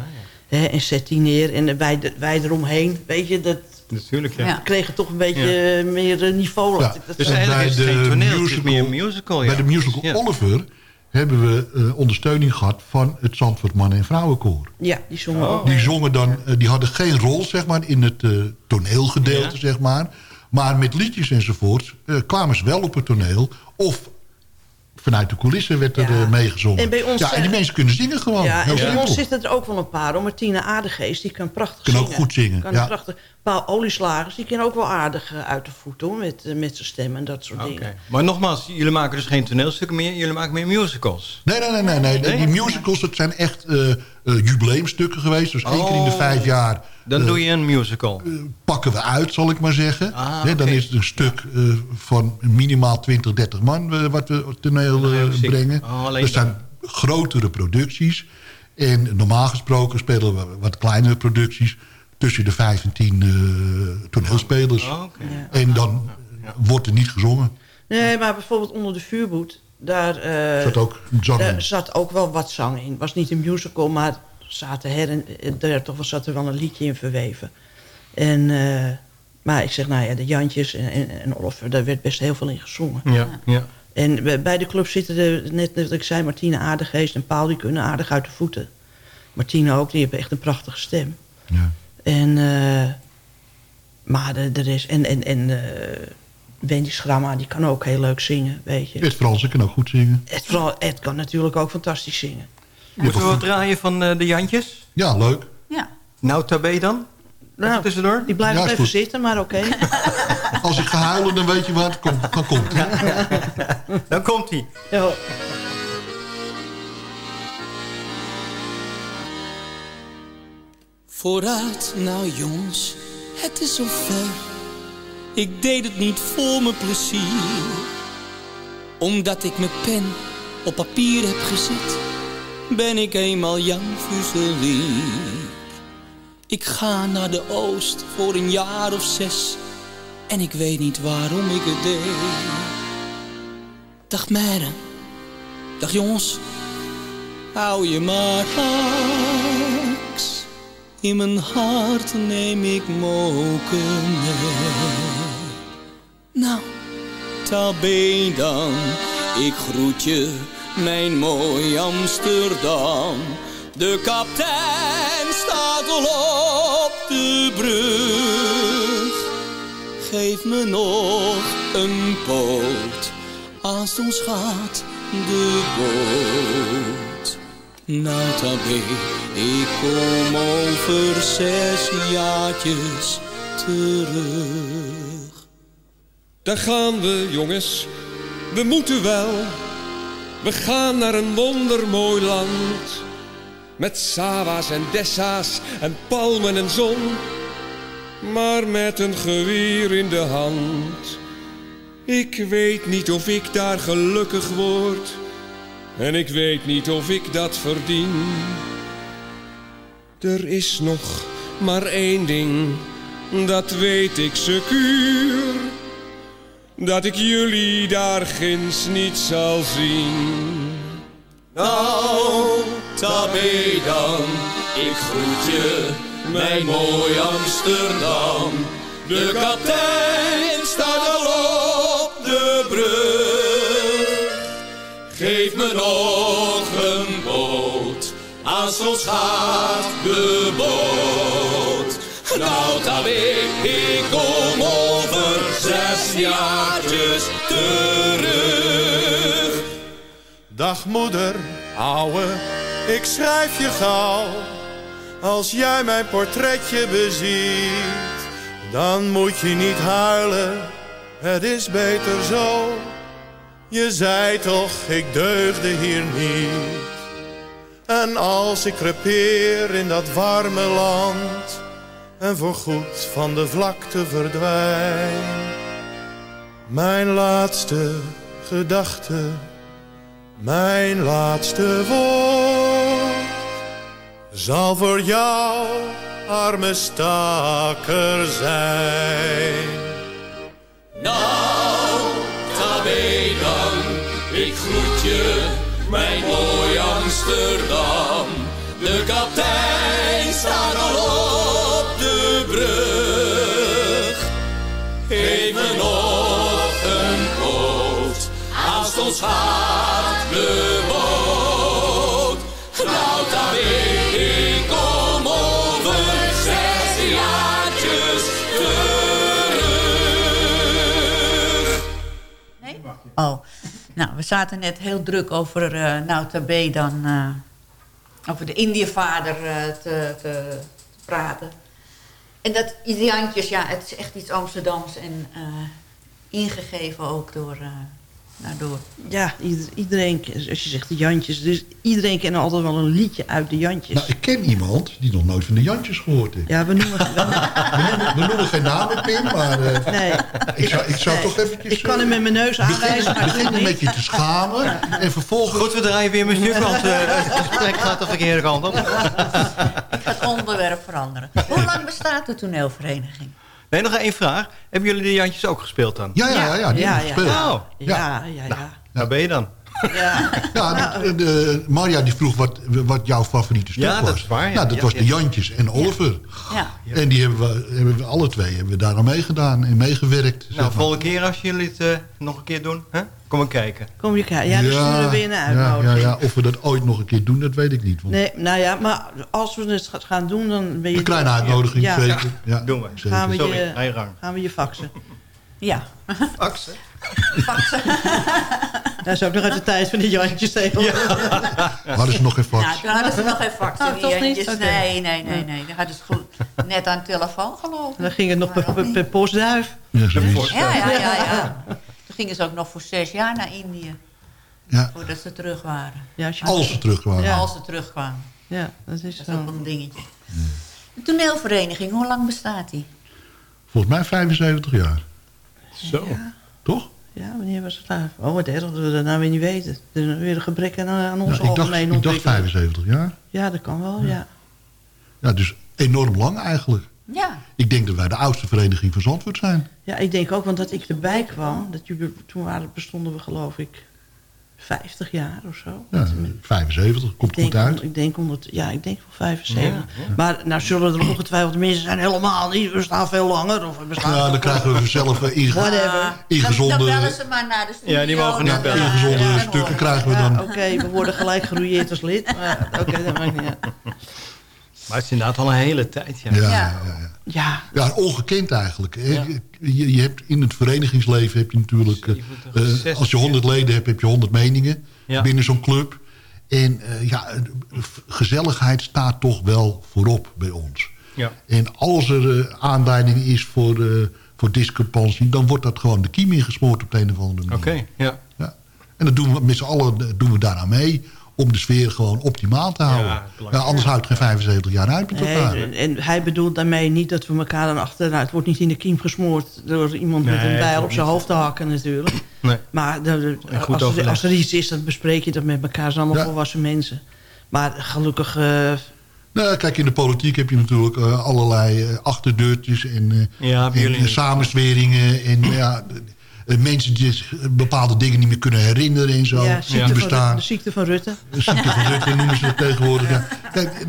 Hè, en zet die neer en wij, wij eromheen. Weet je, dat Natuurlijk, ja. we kregen toch een beetje meer eh, niveau. ik dat Dus zeggen. eigenlijk is het geen toneel, het is meer een musical. Ja. Bij de musical Ja. Oliver hebben we eh, ondersteuning gehad van het Zandvoort Mannen- en Vrouwenkoor. Ja, die zongen ook. Die zongen dan, eh, die hadden geen rol zeg maar, in het eh, toneelgedeelte, zeg maar. Maar met liedjes enzovoorts eh, kwamen ze wel op het toneel. Of vanuit de coulissen werd er eh, meegezongen. En bij ons, ja, en die eh, mensen kunnen zingen gewoon. Ja, en bij ons zitten er ook wel een paar. hoor. Martine Aardegeest, die kan prachtig Kan zingen. ook goed zingen, Kan ja. prachtig. Paul Olieslagers, die kan ook wel aardig eh, uit de voet hoor, met, eh, met zijn stem en dat soort Oké. dingen. Maar nogmaals, jullie maken dus geen toneelstukken meer, jullie maken meer musicals. Nee, nee, nee, nee, nee. Nee? Die musicals, dat zijn echt eh, eh, jubileumstukken geweest. Dus één keer in de Oh. vijf jaar Dan doe je een musical. pakken we uit, zal ik maar zeggen. Ah, Hè, Dan is het een stuk eh, van minimaal 20, 30 man wat we toneel eh, brengen. Oh, dat zijn dan. grotere producties. En normaal gesproken spelen we wat kleinere producties. Tussen de 5 en 10 eh, toneelspelers. Oh, oké. En dan wordt er niet gezongen. Nee, maar bijvoorbeeld onder de vuurboet, daar, eh, Zat ook zang in. daar zat ook wel wat zang in. Het was niet een musical, maar er zaten her en der toch wel- zat er wel een liedje in verweven. En, eh, maar ik zeg, nou ja, de Jantjes en, en, en Oliver, daar werd best heel veel in gezongen. Ja, ja. En bij- de club zitten er, net wat ik zei, Martine Aardegeest en Paul, die kunnen aardig uit de voeten. Martine ook, die heeft echt een prachtige stem. Ja. En, eh, maar de, de rest, en, en, en eh, Wendy Schramma, die kan ook heel leuk zingen, weet je. Ed Fransen kan ook goed zingen. Ed, Ed kan natuurlijk ook fantastisch zingen. Moeten we wat draaien van eh, de Jantjes? Ja, leuk. Ja. Nou, tabé dan? Nou, tussendoor? Die blijft Ja, nog is even goed. zitten, maar oké. Als ik ga huilen, dan weet je wat, kom, dan komt het. Dan komt hij. Ja. Vooruit, nou jongens, het is zover. Ik deed het niet voor mijn plezier. Omdat ik mijn pen op papier heb gezet, ben ik eenmaal Jan Fuselier. Ik ga naar de Oost voor een jaar of zes. En ik weet niet waarom ik het deed. Dag meiden, dag jongens, hou je maar haaks. In mijn hart neem ik moken mee. Nou, tabé dan, ik groet je, mijn mooi Amsterdam. De kapitein staat al op de brug. Geef me nog een poot, als ons gaat de boot. Tabé, ik kom over zes jaartjes terug. Daar gaan we, jongens. We moeten wel. We gaan naar een wondermooi land. Met Sawa's en Dessa's en palmen en zon. Maar met een geweer in de hand. Ik weet niet of ik daar gelukkig word. En ik weet niet of ik dat verdien. Er is nog maar één ding, dat weet ik secuur. Dat ik jullie daar ginds niet zal zien. Nou, tabé dan, ik groet je, mijn mooi Amsterdam. De kapitein staat al op de brug. Geef me nog een boot, ons gaat de boot. Nou tabé, ik kom over zes jaartjes terug. Dag moeder, ouwe, ik schrijf je gauw. Als jij mijn portretje beziet, dan moet je niet huilen, het is beter zo. Je zei toch, ik deugde hier niet. En als ik crepeer in dat warme land en voorgoed van de vlakte verdwijn, mijn laatste gedachte mijn laatste woord zal voor jou, arme stakker, zijn. Mijn mooi Amsterdam. De kapitein staat al op de brug. Geef me nog een poot, het ons gaat we zaten net heel druk over eh nou tabé dan... eh, over de Indiëvader eh, te, te praten. En dat die Jantjes, ja, het is echt iets Amsterdams en ingegeven ook door... eh, nou, door Ja, ieder- iedereen, als je zegt de Jantjes, dus iedereen kent altijd wel een liedje uit de Jantjes. Nou, ik ken iemand die nog nooit van de Jantjes gehoord heeft. Ja, we noemen... We noemen, we noemen geen namen, Pim, maar eh, Nee. ik zou, ik zou toch eventjes... Ik kan hem met mijn neus aanwijzen, maar beginnen het met je te schamen en vervolgens... Goed, we draaien weer muziek, want eh, het gesprek gaat de verkeerde kant op. Ik ga het onderwerp veranderen. Hoe lang bestaat de toneelvereniging? Nee, nog één vraag. Hebben jullie de Jantjes ook gespeeld dan? Ja, ja, ja, ja, die Ja, hebben gespeeld. Oh. Ja, ja, ja. Daar ben je dan. Ja, Ja, de, de- Marja die vroeg wat, wat jouw favoriete stuk Ja, was. dat is waar, ja. Nou, dat Ja, was ja. de Jantjes en Oliver. Ja. En die hebben we, hebben we alle twee hebben we daar aan meegedaan en meegewerkt. zeg Nou, maar. volgende keer als jullie het eh, nog een keer doen, hè? kom maar kijken. Kom je kijken. Ja, dan sturen we weer een ja, uitnodiging. ja, ja, of we dat ooit nog een keer doen, dat weet ik niet. Want Nee, nou ja, maar als we het gaan doen, dan ben je... Een kleine uitnodiging, Ja. zeker. Ja, Doen we. zeker. Gaan we, Sorry, je, gaan we je faxen. Ja. Faxen? Dat is ook nog uit de tijd van de Jantjes tegenwoordig. Hadden ze nog geen fax? Nou, toen hadden ze nog geen fax. Die toch niet? Nee, nee, nee, nee. Dan hadden ze goed net aan de telefoon geloof ik. Dan ging het nog per, per, per postduif. Ja. Ja, ja, ja, ja. Toen gingen ze ook nog voor zes jaar naar Indië. Ja. Voordat ze terug waren. Ja, als, je- Als ze terugkwamen. Ja. Als ze terugkwamen. Ja, dat is Dat is ook een dingetje. De toneelvereniging, hoe lang bestaat die? Volgens mij 75 jaar. Zo. Toch? Ja, wanneer was het daar? Oh, wat erg dat we dat nou weer niet weten. Er is weer een gebrek aan, aan onze Ja, ik, dacht, algemene ik dacht ontwikkeling. 75 jaar. Ja, dat kan wel, ja. Ja, dus enorm lang eigenlijk. Ja. Ik denk dat wij de oudste vereniging van Zandvoort zijn. Ja, ik denk ook, want dat ik erbij kwam... Dat jullie, toen waren, bestonden we geloof ik 50 jaar of zo. Ja, 75, komt denk, goed uit. Ik denk 100, ja, ik denk wel 75. Ja, ja. Maar nou zullen er ongetwijfeld mensen zijn helemaal niet. We staan veel langer. Of we bestaan Ja, dan krijgen we zelf eh, inge- ingezonde, Dan bellen ze maar naar de studio. Ja, die mogen niet bellen. ingezonde stukken krijgen we Ja, dan. Oké, we worden gelijk gerouilleerd als lid. Maar oké, dat maakt niet uit. Maar het is inderdaad al een hele tijd, ja. Ja, ja, ja. Ja. Ja, ongekend eigenlijk. Je, je hebt in het verenigingsleven heb je natuurlijk... eh, 70, eh, als je 100 leden hebt, heb je 100 meningen Ja. binnen zo'n club. En eh, ja, gezelligheid staat toch wel voorop bij ons. Ja. En als er eh, aanleiding is voor, eh, voor discrepantie... dan wordt dat gewoon de kiem ingesmoord op de een of andere manier. Oké, ja. Ja. En dat doen we met z'n allen doen we daaraan mee... om de sfeer gewoon optimaal te houden. Ja, anders houdt geen 75 jaar uit met elkaar. Nee, en, en hij bedoelt daarmee niet dat we elkaar dan achter... Nou, het wordt niet in de kiem gesmoord door iemand met een bijl op zijn hoofd te hakken natuurlijk. Nee. Maar de- als, er, als er iets is, dan bespreek je dat met elkaar. Ze zijn allemaal Ja. volwassen mensen. Maar gelukkig... eh, Nou, kijk, in de politiek heb je natuurlijk eh, allerlei eh, achterdeurtjes en, eh, Ja, en, samenzweringen. En ja, mensen die zich bepaalde dingen niet meer kunnen herinneren en zo. ja, ziekte bestaan. De ziekte van Rutte. De ziekte van Rutte noemen ze het tegenwoordig. Ja. Kijk,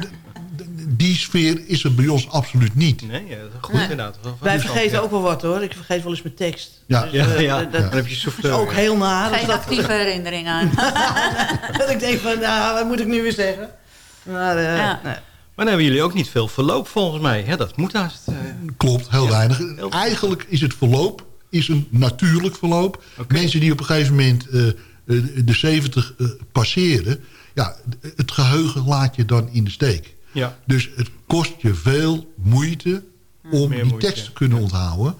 die sfeer is er bij ons absoluut niet. Nee, ja, dat goed Nee. inderdaad. Wij vergeten ja. ook wel wat hoor. Ik vergeet wel eens mijn tekst. Ja. Dus, Ja, eh, ja. dat- Dan heb je souffleur. is ook heel naar. Geen dat- actieve herinnering aan. dat ik denk van, nou, wat moet ik nu weer zeggen? Maar, eh, Ja. nee. Maar dan hebben jullie ook niet veel verloop volgens mij. Ja, dat moet haast. eh. Klopt, heel weinig. Eigenlijk is het verloop is een natuurlijk verloop. Mensen die op een gegeven moment eh, eh, de 70 eh, passeren... Ja, het geheugen laat je dan in de steek. Ja. Dus het kost je veel moeite om Meer die moeite, tekst te kunnen onthouden.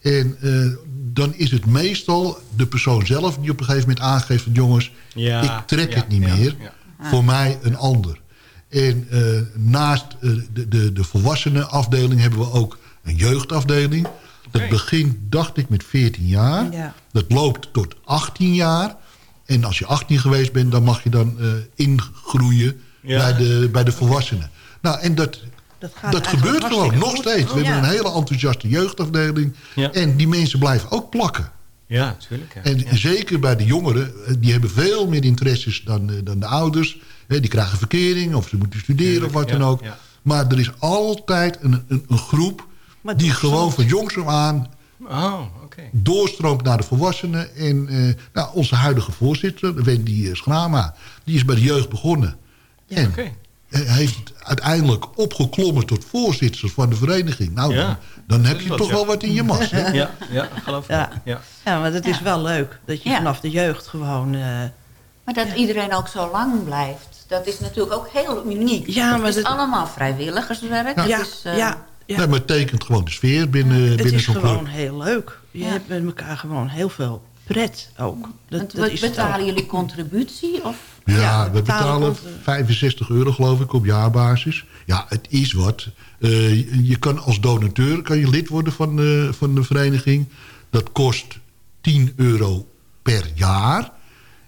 En eh, dan is het meestal de persoon zelf die op een gegeven moment aangeeft... van jongens, Ja, ik trek ja, het niet ja, meer. ja. Voor mij een ander. En naast de, de, de volwassenenafdeling hebben we ook een jeugdafdeling. Dat begint, dacht ik, met 14 jaar. Ja. Dat loopt tot 18 jaar. En als je 18 geweest bent, dan mag je dan eh, ingroeien Ja. bij, de, bij de volwassenen. Nou, en dat, Dat, gaat dat eigenlijk gebeurt gewoon nog goed. steeds. We Oh, hebben een hele enthousiaste jeugdafdeling. Ja. En die mensen blijven ook plakken. Ja, natuurlijk. Ja. En Ja. zeker bij de jongeren, eh, die hebben veel meer interesses dan, eh, dan de ouders. Hè, die krijgen verkering of ze moeten studeren of wat ja, dan ook. ja. Maar er is altijd een, een, een groep Maar die gewoon van jongs af aan Oh, oké. doorstroomt naar de volwassenen. En eh, nou, onze huidige voorzitter, Wendy eh, Schrama, die is bij de jeugd begonnen. en Oké. eh, heeft uiteindelijk opgeklommen tot voorzitter van de vereniging. Nou, Ja. dan, dan heb je toch ja. wel wat in je mas. Hè? Ja, ja, geloof ik. Ja. Ja. Ja, maar dat is Ja. wel leuk. Dat je Ja. vanaf de jeugd gewoon... eh, Maar dat iedereen ook zo lang blijft, dat is natuurlijk ook heel uniek. Ja, maar het is dat- allemaal vrijwilligerswerk. ja, Het is, ja, ja. Nee, maar het tekent gewoon de sfeer binnen, het binnen is zo'n gewoon club. heel leuk. Je Ja. hebt met elkaar gewoon heel veel pret ook. Dat, is het betalen ook. jullie contributie? Of? Ja, Ja, we betalen betalen ons, eh, 65 euro geloof ik op jaarbasis. Ja, het is wat. Eh, je, je kan als donateur kan je lid worden van de, van de vereniging. Dat kost 10 euro per jaar.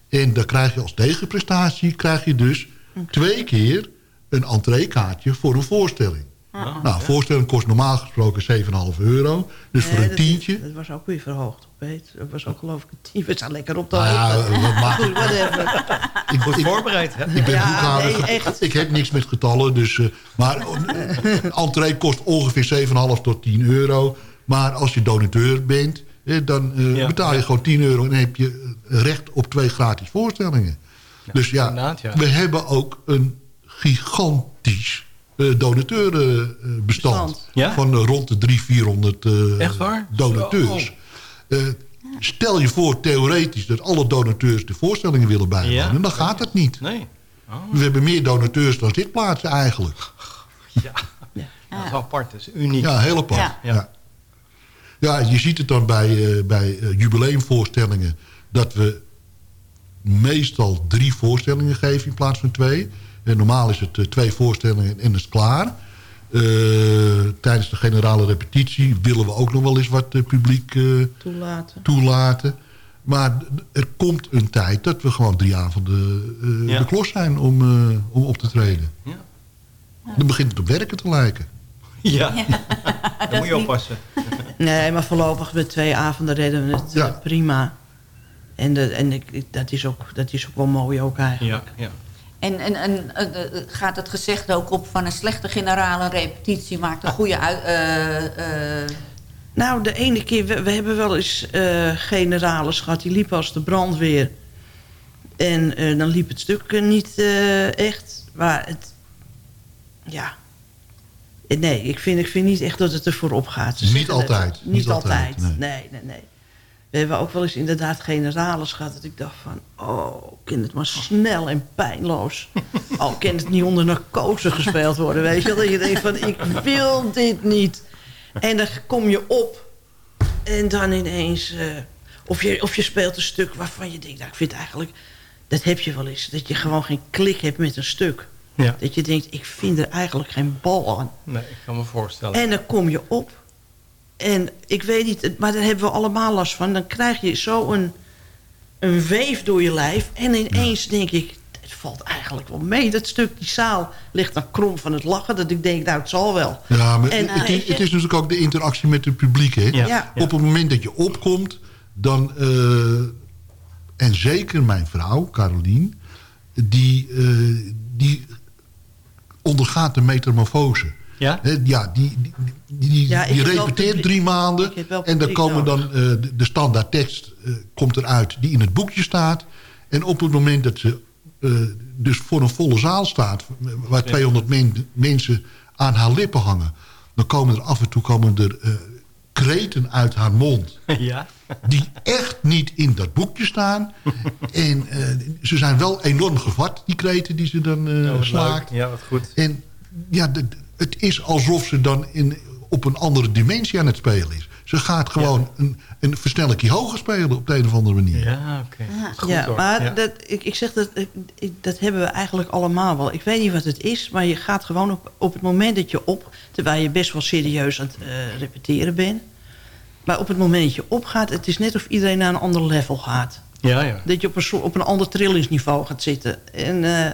En dan krijg je als tegenprestatie krijg je dus twee keer een entreekaartje voor een voorstelling. Nou, een voorstelling kost normaal gesproken 7,5 euro. Dus Nee, voor een dat is- tientje. Dat was ook weer verhoogd, Peet. Dat was ook geloof ik een tien. We staan lekker op de Nou ja, hoogte. Goed, whatever. Ik, ik- voorbereid, hè? Ik ben Ja, nee. Ik heb niks met getallen. Dus, eh, maar eh, entree kost ongeveer 7,5 tot 10 euro. Maar als je donateur bent, eh, dan eh, Ja. betaal je gewoon 10 euro... en dan heb je eh, recht op twee gratis voorstellingen. dus ja, we hebben ook een gigantisch eh donateurenbestand. Bestand. Ja? Van eh, rond de 300, 400 eh, Echt waar? donateurs. Eh, stel je voor, theoretisch, dat alle donateurs de voorstellingen willen bijwonen. Ja? Dan gaat dat niet. Nee. Oh, We hebben meer donateurs dan zitplaatsen eigenlijk. ja. Dat is apart, dat is uniek. Ja, heel apart. Ja. Ja. Ja, je ziet het dan bij, eh, bij eh, jubileumvoorstellingen... dat we meestal drie voorstellingen geven in plaats van twee. En normaal is het eh, twee voorstellingen en is het klaar. Eh, tijdens de generale repetitie willen we ook nog wel eens wat eh, publiek eh, Toelaten. toelaten. Maar er komt een tijd dat we gewoon drie avonden eh, Ja. de klos zijn om, eh, om op te treden. Ja. Dan begint het op werken te lijken. Ja, daar moet je niet- oppassen. Nee, maar voorlopig met twee avonden redden we het eh, prima. En, de, en ik- dat, is ook, dat is ook wel mooi ook eigenlijk. Ja, ja. En, en, en eh, eh, gaat het gezegd ook op van een slechte generale repetitie maakt een goede uit... eh, eh, Nou, de ene keer, we, we hebben wel eens eh generales gehad. Die liepen als de brandweer. En eh, dan liep het stuk niet eh, echt. Maar het... Ja. Nee, ik vind, ik vind niet echt dat het er voorop gaat. Niet altijd, Niet, niet altijd. altijd, nee. Nee, nee, nee. We hebben ook wel eens inderdaad generales gehad. Dat ik dacht van, oh, kan het maar snel en pijnloos. Al kan het niet onder narcose gespeeld worden, weet je wel. Dat je denkt van, ik wil dit niet. En dan kom je op en dan ineens... eh, of, je, of je speelt een stuk waarvan je denkt, nou, ik vind eigenlijk... Dat heb je wel eens, dat je gewoon geen klik hebt met een stuk. Ja. Dat je denkt, ik vind er eigenlijk geen bal aan. Nee, ik kan me voorstellen. En dan kom je op. En ik weet niet, maar daar hebben we allemaal last van. Dan krijg je zo een, een weef door je lijf. En ineens denk ik, het valt eigenlijk wel mee. Dat stuk, die zaal ligt dan krom van het lachen. Dat ik denk, nou, het zal wel. Ja, maar En, het, eh, is, het is natuurlijk ook de interactie met het publiek. Hè? Ja. Ja. Op het moment dat je opkomt, dan... eh, en zeker mijn vrouw, Carolien... die, eh, die ondergaat de metamorfose. Ja? Ja, die, die, die, die- Ja, repeteert drie maanden. En dan komen dan eh, de, de standaard tekst eh, komt eruit die in het boekje staat. En op het moment dat ze eh, dus voor een volle zaal staat... waar 200 men- mensen aan haar lippen hangen... dan komen er af en toe komen er, eh, kreten uit haar mond... Ja? die echt niet in dat boekje staan. en eh, ze zijn wel enorm gevat, die kreten die ze dan eh Ja, wat slaakt. leuk. Ja, wat goed. En ja, de- het is alsof ze dan in, op een andere dimensie aan het spelen is. Ze gaat gewoon een, een versnelling hoger spelen op de een of andere manier. Ja, oké. Goed ja, hoor. maar Ja. Dat, ik, ik zeg dat, ik, dat hebben we eigenlijk allemaal wel. Ik weet niet wat het is, maar je gaat gewoon op, op het moment dat je op... terwijl je best wel serieus aan het eh, repeteren bent... maar op het moment dat je opgaat... het is net of iedereen naar een ander level gaat. Ja, ja. Dat je op een, op een ander trillingsniveau gaat zitten. En eh,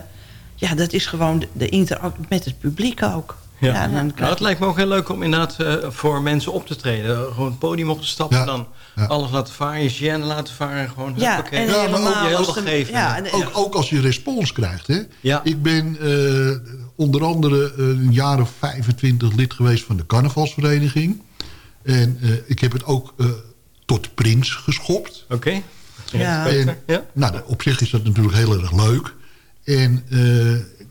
ja, dat is gewoon de, de interactie met het publiek ook. Ja. dan Nou, het lijkt me ook heel leuk om inderdaad eh, voor mensen op te treden. Gewoon het podium op te stappen, Ja. dan Ja. alles laten varen, je gêne laten varen. Gewoon, Ja, en Ja, maar ook je als helemaal de- geven. ja, en- Ook, ook als je respons krijgt. Hè? Ja. Ik ben eh, onder andere eh, een jaar of 25 lid geweest van de carnavalsvereniging. En eh, ik heb het ook eh, tot prins geschopt. Oké. Ja. En, Ja. nou, op zich is dat natuurlijk heel erg leuk. En eh,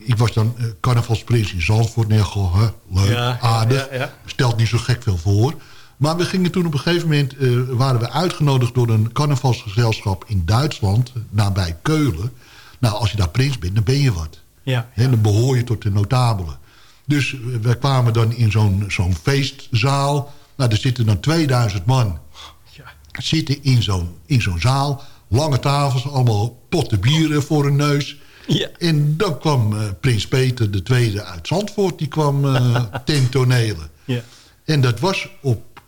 ik was dan eh, carnavalsprins in Zandvoort. Nee, goh, hè, leuk, Ja, aardig. ja, ja. Stelt niet zo gek veel voor. Maar we gingen toen op een gegeven moment... eh, waren we uitgenodigd door een carnavalsgezelschap in Duitsland... eh, nabij Keulen. Nou, als je daar prins bent, dan ben je wat. Ja. Hè, dan behoor je tot de notabelen. Dus wij kwamen dan in zo'n zo'n feestzaal. Nou, er zitten dan 2000 man zitten in zo'n in zo'n zaal. Lange tafels, allemaal potten bieren voor hun neus. Ja. En dan kwam eh, prins Peter de Tweede uit Zandvoort. Die kwam eh ten tonele. Ja. En dat was op,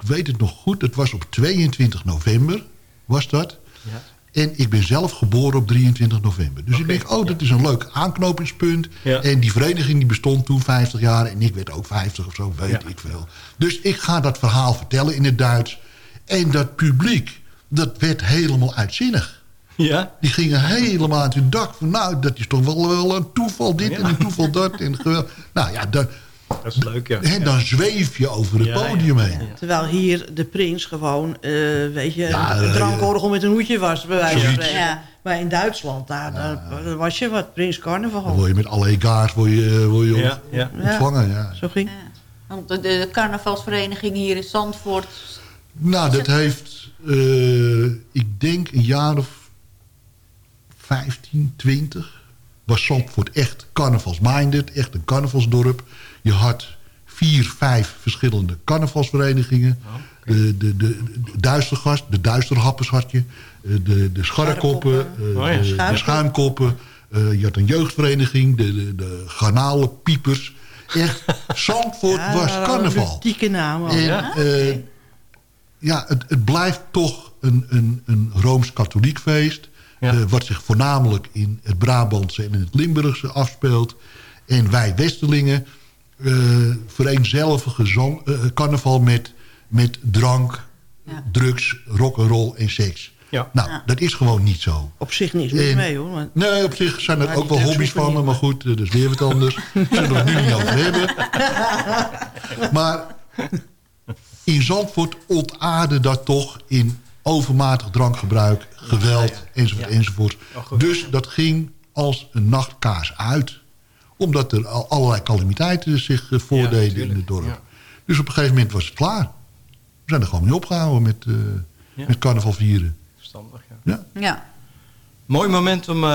ik weet het nog goed... dat was op 22 november, was dat. Ja. En ik ben zelf geboren op 23 november. Dus ik denk, oh, dat is een leuk aanknopingspunt. Ja. En die vereniging die bestond toen 50 jaar... en ik werd ook 50 of zo, weet Ja. ik veel. Dus ik ga dat verhaal vertellen in het Duits. En dat publiek, dat werd helemaal uitzinnig. Ja? Die gingen helemaal aan het dak. Van, nou, dat is toch wel, wel een toeval dit en een toeval dat. En geweld- nou ja, dan, Dat is leuk, ja. hè, dan zweef je over het Ja, ja. podium heen. Terwijl hier de prins gewoon, eh, weet je, Ja, een eh, drankorgel met een hoedje was, bij wijze van. Ja. Maar in Duitsland, daar, daar, daar was je wat, prins Dan carnaval. word je met alle egaars word je, word je Ja, ja. ontvangen. Ja. Zo ging Want de, de carnavalsvereniging hier in Zandvoort... Nou, dat heeft eh, ik denk een jaar of 15, 20... was Zandvoort echt carnavalsminded. Echt een carnavalsdorp. Je had vier, vijf verschillende carnavalsverenigingen. De, de, de, de duistergast, de duisterhappers had je. eh, De, de scharrekoppen, eh, Oh ja, de, de schuimkoppen. eh, je had een jeugdvereniging, de, de, de garnalenpiepers. Echt, Zandvoort Ja, was carnaval. ludieke namen. En, Ja. eh, ja, het, het blijft toch een, een, een Rooms-Katholiek feest. Eh, wat zich voornamelijk in het Brabantse en in het Limburgse afspeelt. En wij Westerlingen eh vereenzelvigen zon- eh, carnaval met, met drank, drugs, rock'n'roll en seks. Ja. Nou, dat is gewoon niet zo. Op zich mis En- mee hoor. Maar... Nee, op zich zijn er Maar ook wel hobby's van me, niet. maar goed, dat is weer wat anders. Zullen we het nu niet over hebben. Maar in Zandvoort ontaarde dat toch in overmatig drankgebruik, geweld, enzovoort, enzovoort. Dus dat ging als een nachtkaars uit. Omdat er al allerlei calamiteiten zich eh, voordeden in het dorp. Dus op een gegeven moment was het klaar. We zijn er gewoon mee opgehouden met, eh, Ja. met carnaval vieren. Verstandig, ja. Ja. Ja. Mooi moment om eh,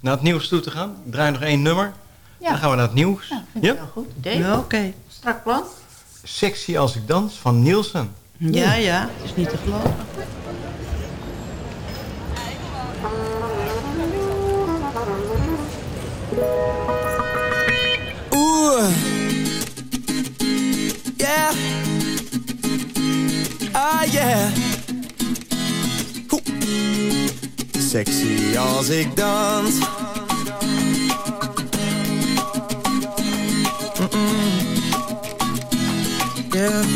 naar het nieuws toe te gaan. Ik draai nog één nummer. Ja. Dan gaan we naar het nieuws. Ja? Heel goed idee. Ja, oké. Strak plan. Sexy als ik dans van Nielsen. Ja, ja, het is niet te geloven. Oeh. Yeah. Ah, yeah. Hoe. Sexy als ik dans. Mm-mm. Yeah.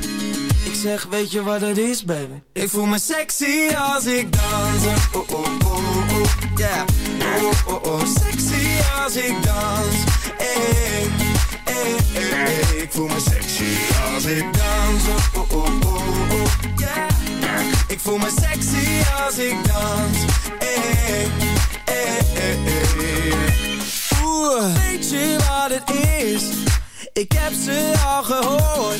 Zeg, weet je wat het is, baby? Ik voel me sexy als ik dans. Oh, oh, oh, oh, yeah. Oh, oh, oh, sexy als ik dans. Hey, hey, hey, hey. Ik voel me sexy als ik dans. Oh, oh, oh, oh, yeah. Ik voel me sexy als ik dans. Hey, hey, hey. Oeh, weet je wat het is? Ik heb ze al gehoord.